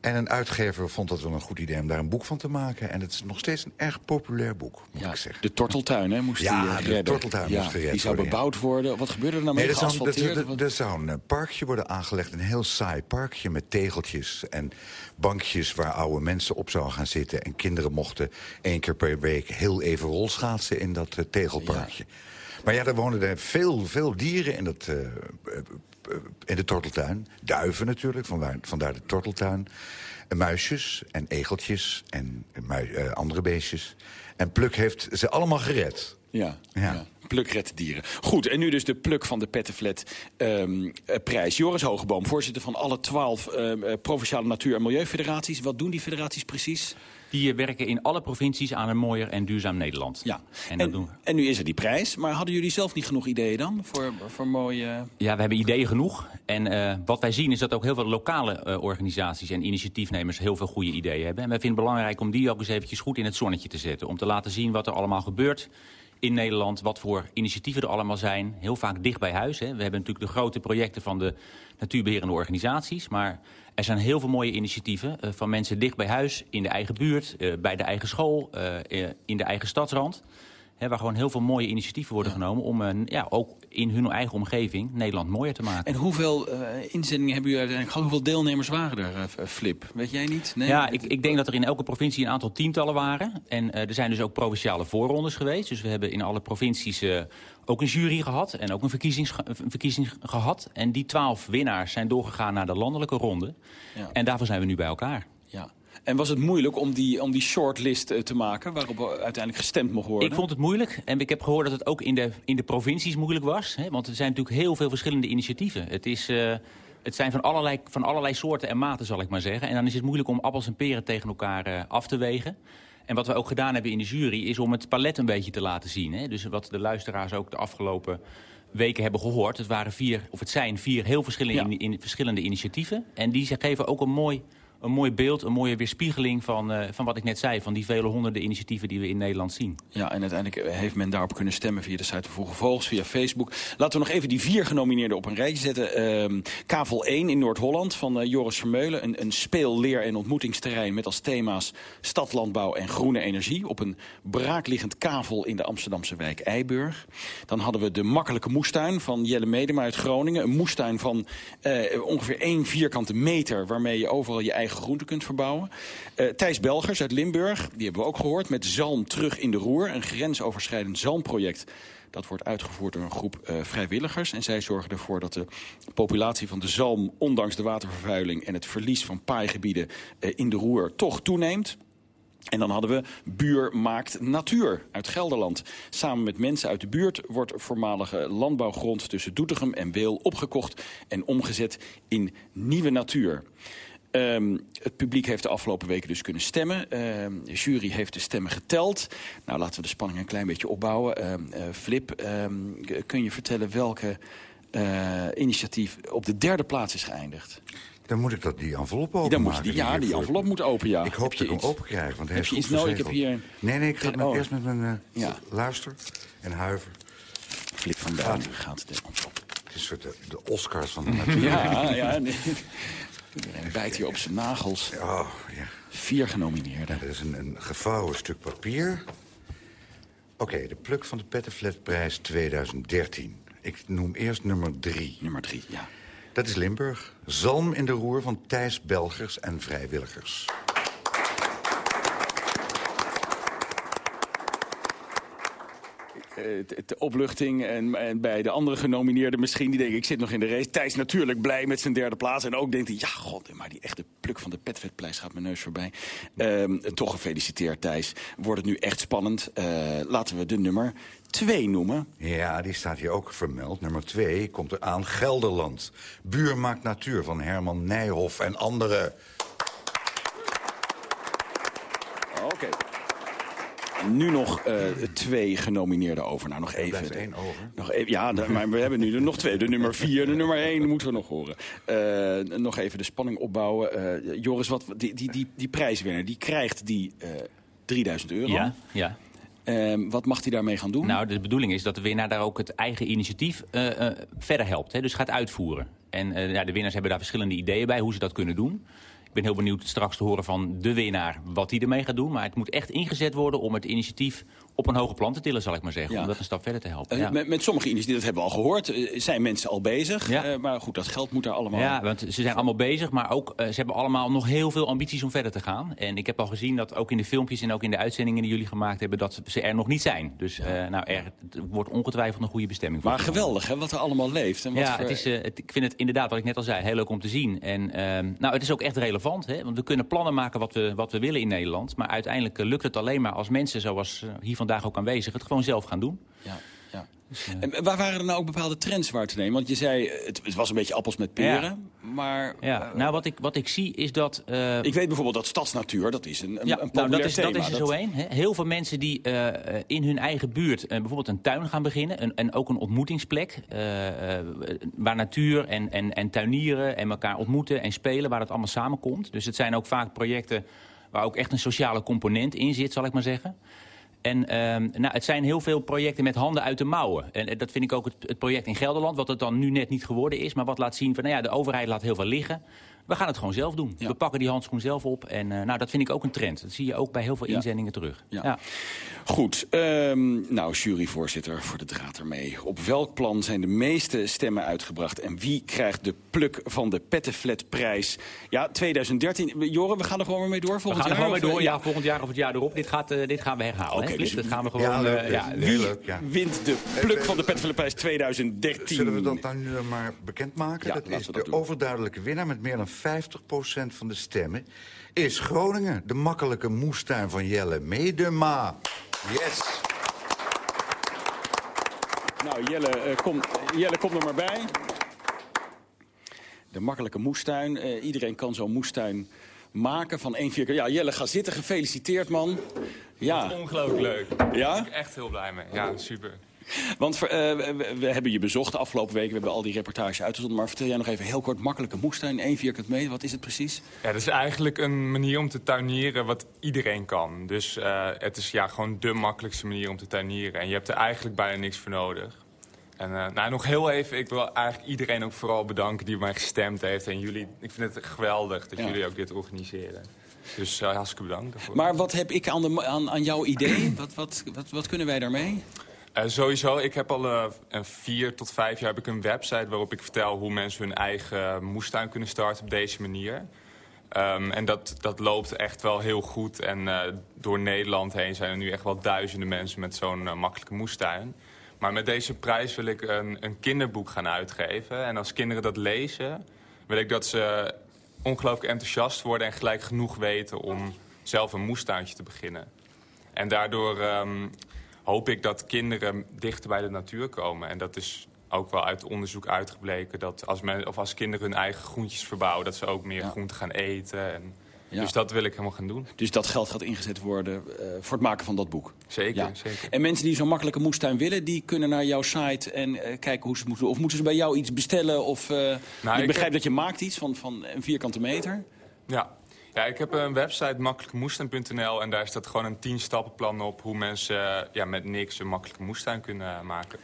En een uitgever vond dat wel een goed idee om daar een boek van te maken. En het is nog steeds een erg populair boek, moet ik zeggen. De Torteltuin, hè, moest Ja, die eh, de redden. Torteltuin ja, moest gered Die zou worden, bebouwd worden. Wat gebeurde er nou? Nee, er zou, er, een eh, parkje worden aangelegd, een heel saai parkje... met tegeltjes en bankjes waar oude mensen op zouden gaan zitten... en kinderen mochten één keer per week heel even rolschaatsen in dat eh, tegelparkje. Maar ja, er woonden er veel, veel dieren in, dat, eh, in de torteltuin. Duiven natuurlijk, vandaar, vandaar de torteltuin. En muisjes en egeltjes en eh, andere beestjes. En Pluk heeft ze allemaal gered. Ja, Ja. ja. Pluk redt dieren. Goed, en nu dus de pluk van de Pettenflat ehm, eh, prijs. Joris Hogeboom, voorzitter van alle twaalf ehm, eh, provinciale natuur- en milieufederaties. Wat doen die federaties precies? Die werken in alle provincies aan een mooier en duurzaam Nederland. Ja. En doen. En nu is er die prijs. Maar hadden jullie zelf niet genoeg ideeën dan? Voor, voor mooie... Ja, we hebben ideeën genoeg. En eh, wat wij zien is dat ook heel veel lokale eh, organisaties en initiatiefnemers heel veel goede ideeën hebben. En wij vinden het belangrijk om die ook eens eventjes goed in het zonnetje te zetten. Om te laten zien wat er allemaal gebeurt in Nederland. Wat voor initiatieven er allemaal zijn. Heel vaak dicht bij huis. Hè. We hebben natuurlijk de grote projecten van de natuurbeherende organisaties. Maar er zijn heel veel mooie initiatieven eh, van mensen dicht bij huis. In de eigen buurt, eh, bij de eigen school, eh, in de eigen stadsrand. Hè, waar gewoon heel veel mooie initiatieven worden genomen... om eh, ja, ook in hun eigen omgeving Nederland mooier te maken. En hoeveel eh, inzendingen hebben jullie uiteindelijk gehad? Hoeveel deelnemers waren er, eh, Flip? Weet jij niet? Nee? ja, ik, ik denk dat er in elke provincie een aantal tientallen waren. En er zijn dus ook provinciale voorrondes geweest. Dus we hebben in alle provincies ook een jury gehad en ook een, verkiezings, een verkiezing gehad. En die twaalf winnaars zijn doorgegaan naar de landelijke ronde. Ja. En daarvoor zijn we nu bij elkaar. En was het moeilijk om die, om die shortlist eh, te maken... waarop uiteindelijk gestemd mocht worden? Ik vond het moeilijk. En ik heb gehoord dat het ook in de, in de provincies moeilijk was. Hè? Want er zijn natuurlijk heel veel verschillende initiatieven. Het, is, eh, het zijn van allerlei, van allerlei soorten en maten, zal ik maar zeggen. En dan is het moeilijk om appels en peren tegen elkaar eh, af te wegen. En wat we ook gedaan hebben in de jury is om het palet een beetje te laten zien. Hè? Dus wat de luisteraars ook de afgelopen weken hebben gehoord. Het, waren vier, of het zijn vier heel verschillende, in, in- verschillende initiatieven. En die geven ook een mooi, een mooi beeld, een mooie weerspiegeling van, eh, van wat ik net zei. Van die vele honderden initiatieven die we in Nederland zien. Ja, en uiteindelijk heeft men daarop kunnen stemmen via de site van Vroege Vogels, via Facebook. Laten we nog even die vier genomineerden op een rijtje zetten. Ehm, Kavel 1 in Noord-Holland van eh, Joris Vermeulen. Een, een speel-, leer- en ontmoetingsterrein met als thema's stad, landbouw en groene energie. Op een braakliggend kavel in de Amsterdamse wijk Eiburg. Dan hadden we de makkelijke moestuin van Jelle Medema uit Groningen. Een moestuin van eh, ongeveer één vierkante meter waarmee je overal je eigen groenten kunt verbouwen. Eh, Thijs Belgers uit Limburg, die hebben we ook gehoord, met Zalm terug in de roer. Een grensoverschrijdend zalmproject. Dat wordt uitgevoerd door een groep eh, vrijwilligers. En zij zorgen ervoor dat de populatie van de zalm... ondanks de watervervuiling en het verlies van paaigebieden eh, in de roer toch toeneemt. En dan hadden we Buur maakt natuur uit Gelderland. Samen met mensen uit de buurt wordt voormalige landbouwgrond tussen Doetinchem en Weel opgekocht en omgezet in nieuwe natuur. Ehm, het publiek heeft de afgelopen weken dus kunnen stemmen. Ehm, de jury heeft de stemmen geteld. Nou, laten we de spanning een klein beetje opbouwen. Ehm, eh, Flip, kun je vertellen welke eh, initiatief op de derde plaats is geëindigd? Dan moet ik dat die envelop openmaken. Dan die, ja, die envelop moet open, ja. Ik hoop dat ik hem open krijg, want hij Heb je goed iets nodig? Ik heb verzegeld. hier... Nee, nee, ik ga Oh. eerst met mijn... eh, Ja. Luister en huiver. Flip van Duin gaat de envelop. Het is een soort de, de Oscars van de natuur. Ja, ja. Nee. Iedereen bijt hier op zijn nagels. Oh, ja. Vier genomineerden. Dat is een, een gevouwen stuk papier. Oké, de pluk van de Pettenflatprijs 2013. Ik noem eerst nummer drie. Nummer drie, ja. Dat is Limburg. Zalm in de roer van Thijs Belgers en vrijwilligers. De- de opluchting en, en bij de andere genomineerden misschien. Die denken, ik zit nog in de race. Thijs natuurlijk blij met zijn derde plaats. En ook denkt hij, ja god, maar die echte pluk van de petvetprijs gaat mijn neus voorbij. Ehm, toch gefeliciteerd Thijs. Wordt het nu echt spannend. Eh, laten we de nummer twee noemen. Ja, die staat hier ook vermeld. Nummer twee komt er aan Gelderland. Buur maakt natuur van Herman Nijhoff en anderen. Oké. Nu nog eh, twee genomineerden over. Nou, nog even. blijft één over. Nog even ja, de- maar we hebben nu er nog twee. De nummer vier, de nummer één moeten we nog horen. Eh, nog even de spanning opbouwen. Eh, Joris, wat, die, die, die, die prijswinnaar, die krijgt die eh 3000 euro. Ja, ja. Ehm, wat mag hij daarmee gaan doen? Nou, de bedoeling is dat de winnaar daar ook het eigen initiatief eh, eh, verder helpt. Hè, dus gaat uitvoeren. En eh, ja, de winnaars hebben daar verschillende ideeën bij hoe ze dat kunnen doen. Ik ben heel benieuwd straks te horen van de winnaar wat hij ermee gaat doen. Maar het moet echt ingezet worden om het initiatief op een hoger plan te tillen, zal ik maar zeggen. Ja. Om dat een stap verder te helpen. Eh, ja. met, met sommige initiatieven, dat hebben we al gehoord, eh, zijn mensen al bezig. Ja. Eh, maar goed, dat geld moet daar allemaal... Ja, want ze zijn allemaal bezig, maar ook, ze hebben allemaal nog heel veel ambities om verder te gaan. En ik heb al gezien dat ook in de filmpjes en ook in de uitzendingen die jullie gemaakt hebben, dat ze er nog niet zijn. Dus nou, er, wordt ongetwijfeld een goede bestemming voor. Maar geweldig, hè, wat er allemaal leeft. En wat Ja, voor- het is, het, ik vind het inderdaad, wat ik net al zei, heel leuk om te zien. En ehm, nou, het is ook echt relevant, hè? want we kunnen plannen maken wat we, wat we willen in Nederland. Maar uiteindelijk lukt het alleen maar als mensen, zoals eh, hier vandaag ook aanwezig, het gewoon zelf gaan doen. Ja, ja. En waar waren er nou ook bepaalde trends waar te nemen? Want je zei, eh, het, het was een beetje appels met peren. Maar Ja, nou, wat ik, wat ik zie is dat... eh, ik weet bijvoorbeeld dat stadsnatuur, dat is een, een, ja, een nou, dat is, dat is er zo één. Heel veel mensen die eh, eh, in hun eigen buurt eh, bijvoorbeeld een tuin gaan beginnen. Een, en ook een ontmoetingsplek. eh, eh, waar natuur en, en, en tuinieren en elkaar ontmoeten en spelen. Waar het allemaal samenkomt. Dus het zijn ook vaak projecten waar ook echt een sociale component in zit, zal ik maar zeggen. En ehm, nou, het zijn heel veel projecten met handen uit de mouwen. En eh, dat vind ik ook het, het project in Gelderland, wat het dan nu net niet geworden is. Maar wat laat zien van, nou ja, de overheid laat heel veel liggen. We gaan het gewoon zelf doen. We pakken die handschoen zelf op. En eh, nou, dat vind ik ook een trend. Dat zie je ook bij heel veel Ja. inzendingen terug. Ja. Goed, ehm, nou juryvoorzitter voor de draad ermee. Op welk plan zijn de meeste stemmen uitgebracht? En wie krijgt de pluk van de Pettenflatprijs? Ja, 2013. Joren, we gaan er gewoon weer mee door We volgend gaan er jaar? gewoon mee of, door. Ja, volgend jaar of het jaar erop. Dit, gaat, eh, dit gaan we herhalen. Oké, dus dat gaan we gewoon... Ja, leuk. eh, ja, Wie leuk, ja. wint de pluk van de Pettenflatprijs 2013? Zullen we dat dan nu maar bekendmaken? Ja, dat is we de doen. overduidelijke winnaar met meer dan 50% van de stemmen... is Groningen, de makkelijke moestuin van Jelle Medema. Yes! Nou, Jelle, eh, kom, Jelle, kom er maar bij. De makkelijke moestuin. Eh, iedereen kan zo'n moestuin maken van één vierkant. Ja, Jelle, ga zitten. Gefeliciteerd, man. Ja, Ongelooflijk leuk. Ja? Daar ben ik echt heel blij mee. Ja, super. Want eh, we, hebben je bezocht de afgelopen weken. We hebben al die reportage uitgezonden. Maar vertel jij nog even heel kort. Makkelijke moestuin, één vierkant meter. Wat is het precies? Ja, dat is eigenlijk een manier om te tuinieren wat iedereen kan. Dus eh, het is ja, gewoon de makkelijkste manier om te tuinieren. En je hebt er eigenlijk bijna niks voor nodig. En eh, nou, nog heel even, ik wil eigenlijk iedereen ook vooral bedanken die mij gestemd heeft. En jullie, ik vind het geweldig dat Ja. jullie ook dit organiseren. Dus uh, hartstikke bedankt daarvoor. Maar wat heb ik aan, de, aan, aan jouw idee? Wat, wat, wat, wat kunnen wij daarmee? Eh, sowieso, ik heb al eh, vier tot vijf jaar heb ik een website waarop ik vertel hoe mensen hun eigen moestuin kunnen starten op deze manier. Ehm, en dat, dat loopt echt wel heel goed. En eh, door Nederland heen zijn er nu echt wel duizenden mensen met zo'n makkelijke moestuin. Maar met deze prijs wil ik een, een kinderboek gaan uitgeven. En als kinderen dat lezen, wil ik dat ze ongelooflijk enthousiast worden... en gelijk genoeg weten om zelf een moestuintje te beginnen. En daardoor ehm, hoop ik dat kinderen dichter bij de natuur komen. En dat is ook wel uit onderzoek uitgebleken... dat als, men, of als kinderen hun eigen groentjes verbouwen... dat ze ook meer groenten gaan eten. En, Ja. Dus dat wil ik helemaal gaan doen. Dus dat geld gaat ingezet worden eh, voor het maken van dat boek. Zeker, Ja. zeker. En mensen die zo'n makkelijke moestuin willen... die kunnen naar jouw site en eh, kijken hoe ze het moeten doen. Of moeten ze bij jou iets bestellen? Of, eh, ik Nou, ik begrijp heb- dat je maakt iets van, van een vierkante meter. Ja. Ja, ik heb een website makkelijkemoestuin.nl... en daar staat gewoon een tien stappenplan op... hoe mensen eh, ja, met niks een makkelijke moestuin kunnen maken.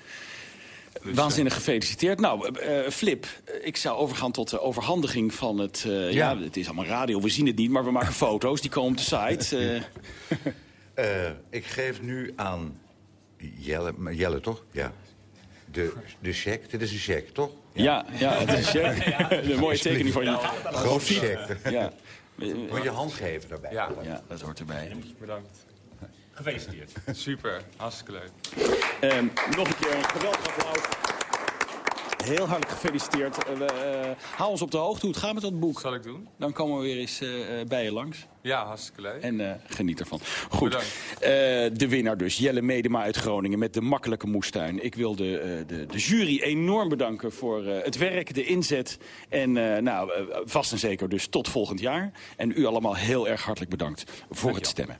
Dus, Waanzinnig gefeliciteerd. Nou, eh, Flip, eh, ik zou overgaan tot de overhandiging van het... eh, ja. het is allemaal radio, we zien het niet, maar we maken foto's. Die komen op de site. eh. Eh, ik geef nu aan Jelle, Jelle toch? Ja. De, de cheque, dit is een cheque, toch? ja, ja, het is eh, een mooie tekening van je. Groot cheque. Ja. Moet je hand geven daarbij? Ja. ja, dat hoort erbij. Bedankt. Gefeliciteerd. Super, hartstikke leuk. Ehm, nog een keer een geweldig applaus. Heel hartelijk gefeliciteerd. Eh, we, eh, hou ons op de hoogte hoe het gaat met dat boek. Zal ik doen? Dan komen we weer eens eh, bij je langs. Ja, hartstikke leuk. En eh, geniet ervan. Goed. De winnaar dus, Jelle Medema uit Groningen met de makkelijke moestuin. Ik wil de, de, de jury enorm bedanken voor het werk, de inzet. En nou, vast en zeker dus tot volgend jaar. En u allemaal heel erg hartelijk bedankt voor het stemmen.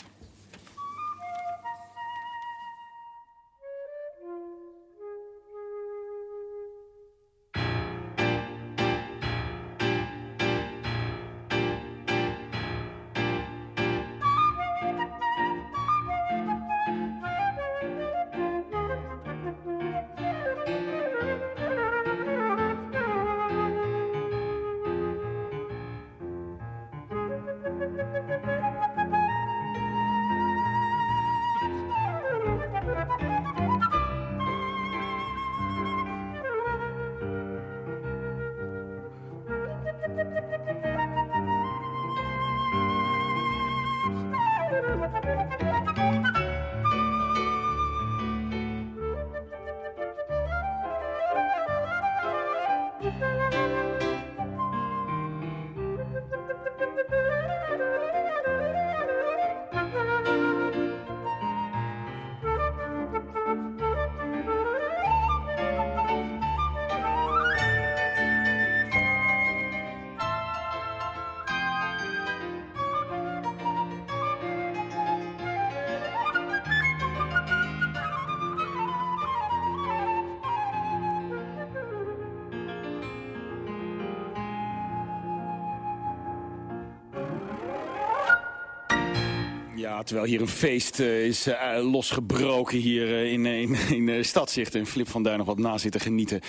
Terwijl hier een feest eh, is eh, losgebroken hier eh, in, in, in Stadzicht. En Flip van Duin nog wat na zitten genieten.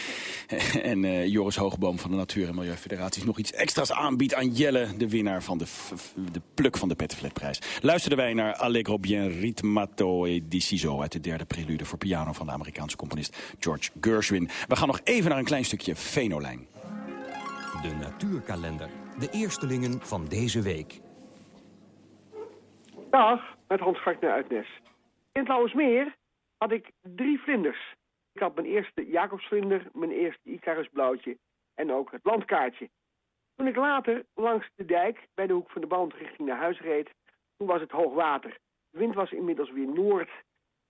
en Joris Hogeboom van de Natuur- en Milieufederatie nog iets extra's aanbiedt aan Jelle, de winnaar van de, de pluk van de Pettenflatprijs. Luisterden wij naar Allegro bien ritmato e deciso uit de derde prelude voor piano van de Amerikaanse componist George Gershwin. We gaan nog even naar een klein stukje Venolijn. De natuurkalender. De eerstelingen van deze week. Dag, met Hans Gartner uit Nes. In het had ik drie vlinders. Ik had mijn eerste Jacobsvlinder, mijn eerste Icarusblauwtje en ook het landkaartje. Toen ik later langs de dijk bij de hoek van de band richting naar huis reed, toen was het hoog water. De wind was inmiddels weer noord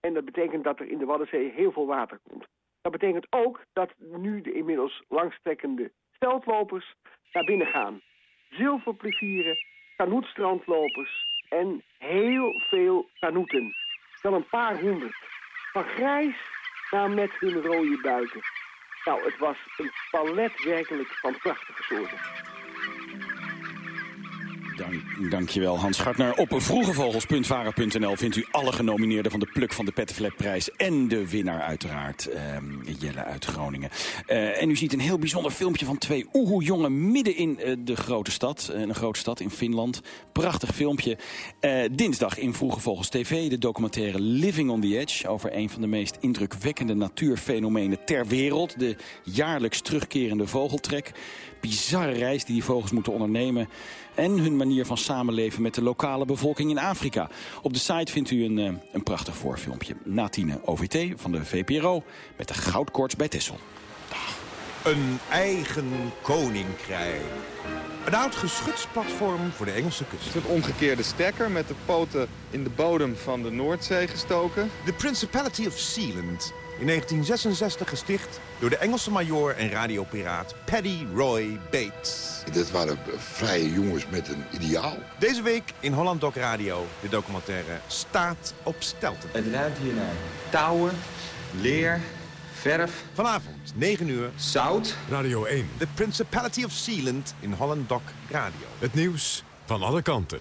en dat betekent dat er in de Waddenzee heel veel water komt. Dat betekent ook dat nu de inmiddels langstrekkende steltlopers naar binnen gaan. Zilverplevieren, kanoetstrandlopers en heel veel kanoeten. Wel een paar honderd. Van grijs naar met hun rode buiken. Nou, het was een palet werkelijk van prachtige soorten. Dank, dankjewel Hans Gartner. Op vroegevogels.vara.nl vindt u alle genomineerden van de Pluk van de Pettenflatprijs. En de winnaar uiteraard, ehm, Jelle uit Groningen. Eh, en u ziet een heel bijzonder filmpje van twee oehoe-jongen midden in eh, de grote stad. Eh, een grote stad in Finland. Prachtig filmpje. Dinsdag in Vroege Vogels TV de documentaire Living on the Edge... over een van de meest indrukwekkende natuurfenomenen ter wereld. De jaarlijks terugkerende vogeltrek. Bizarre reis die die vogels moeten ondernemen en hun manier van samenleven met de lokale bevolking in Afrika. Op de site vindt u een, eh, een prachtig voorfilmpje. Natine OVT van de VPRO met de goudkoorts bij Tessel. Een eigen koninkrijk. Een oud geschutsplatform voor de Engelse kust. Een omgekeerde stekker met de poten in de bodem van de Noordzee gestoken. The Principality of Sealand. In 1966 gesticht door de Engelse majoor en radiopiraat Paddy Roy Bates. Dat waren vrije jongens met een ideaal. Deze week in Holland Doc Radio de documentaire Staat op Stelten. Het ruikt hier naar touwen, leer, verf. Vanavond, 9 uur. Zout. Radio 1. The Principality of Sealand in Holland Doc Radio. Het nieuws van alle kanten.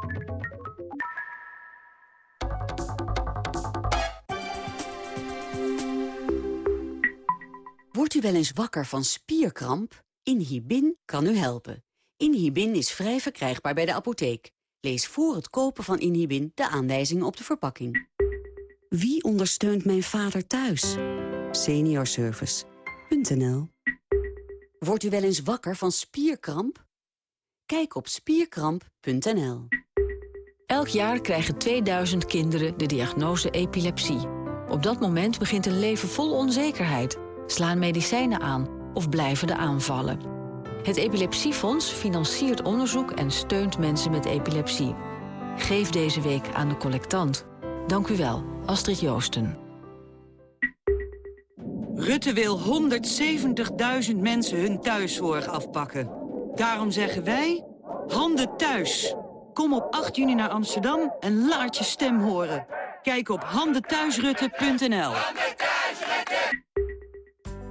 Wordt u wel eens wakker van spierkramp? Inhibin kan u helpen. Inhibin is vrij verkrijgbaar bij de apotheek. Lees voor het kopen van Inhibin de aanwijzingen op de verpakking. Wie ondersteunt mijn vader thuis? Seniorservice.nl Wordt u wel eens wakker van spierkramp? Kijk op spierkramp.nl Elk jaar krijgen 2000 kinderen de diagnose epilepsie. Op dat moment begint een leven vol onzekerheid. Slaan medicijnen aan of blijven de aanvallen. Het Epilepsiefonds financiert onderzoek en steunt mensen met epilepsie. Geef deze week aan de collectant. Dank u wel, Astrid Joosten. Rutte wil 170.000 mensen hun thuiszorg afpakken. Daarom zeggen wij, handen thuis. Kom op 8 juni naar Amsterdam en laat je stem horen. Kijk op handenthuisrutte.nl.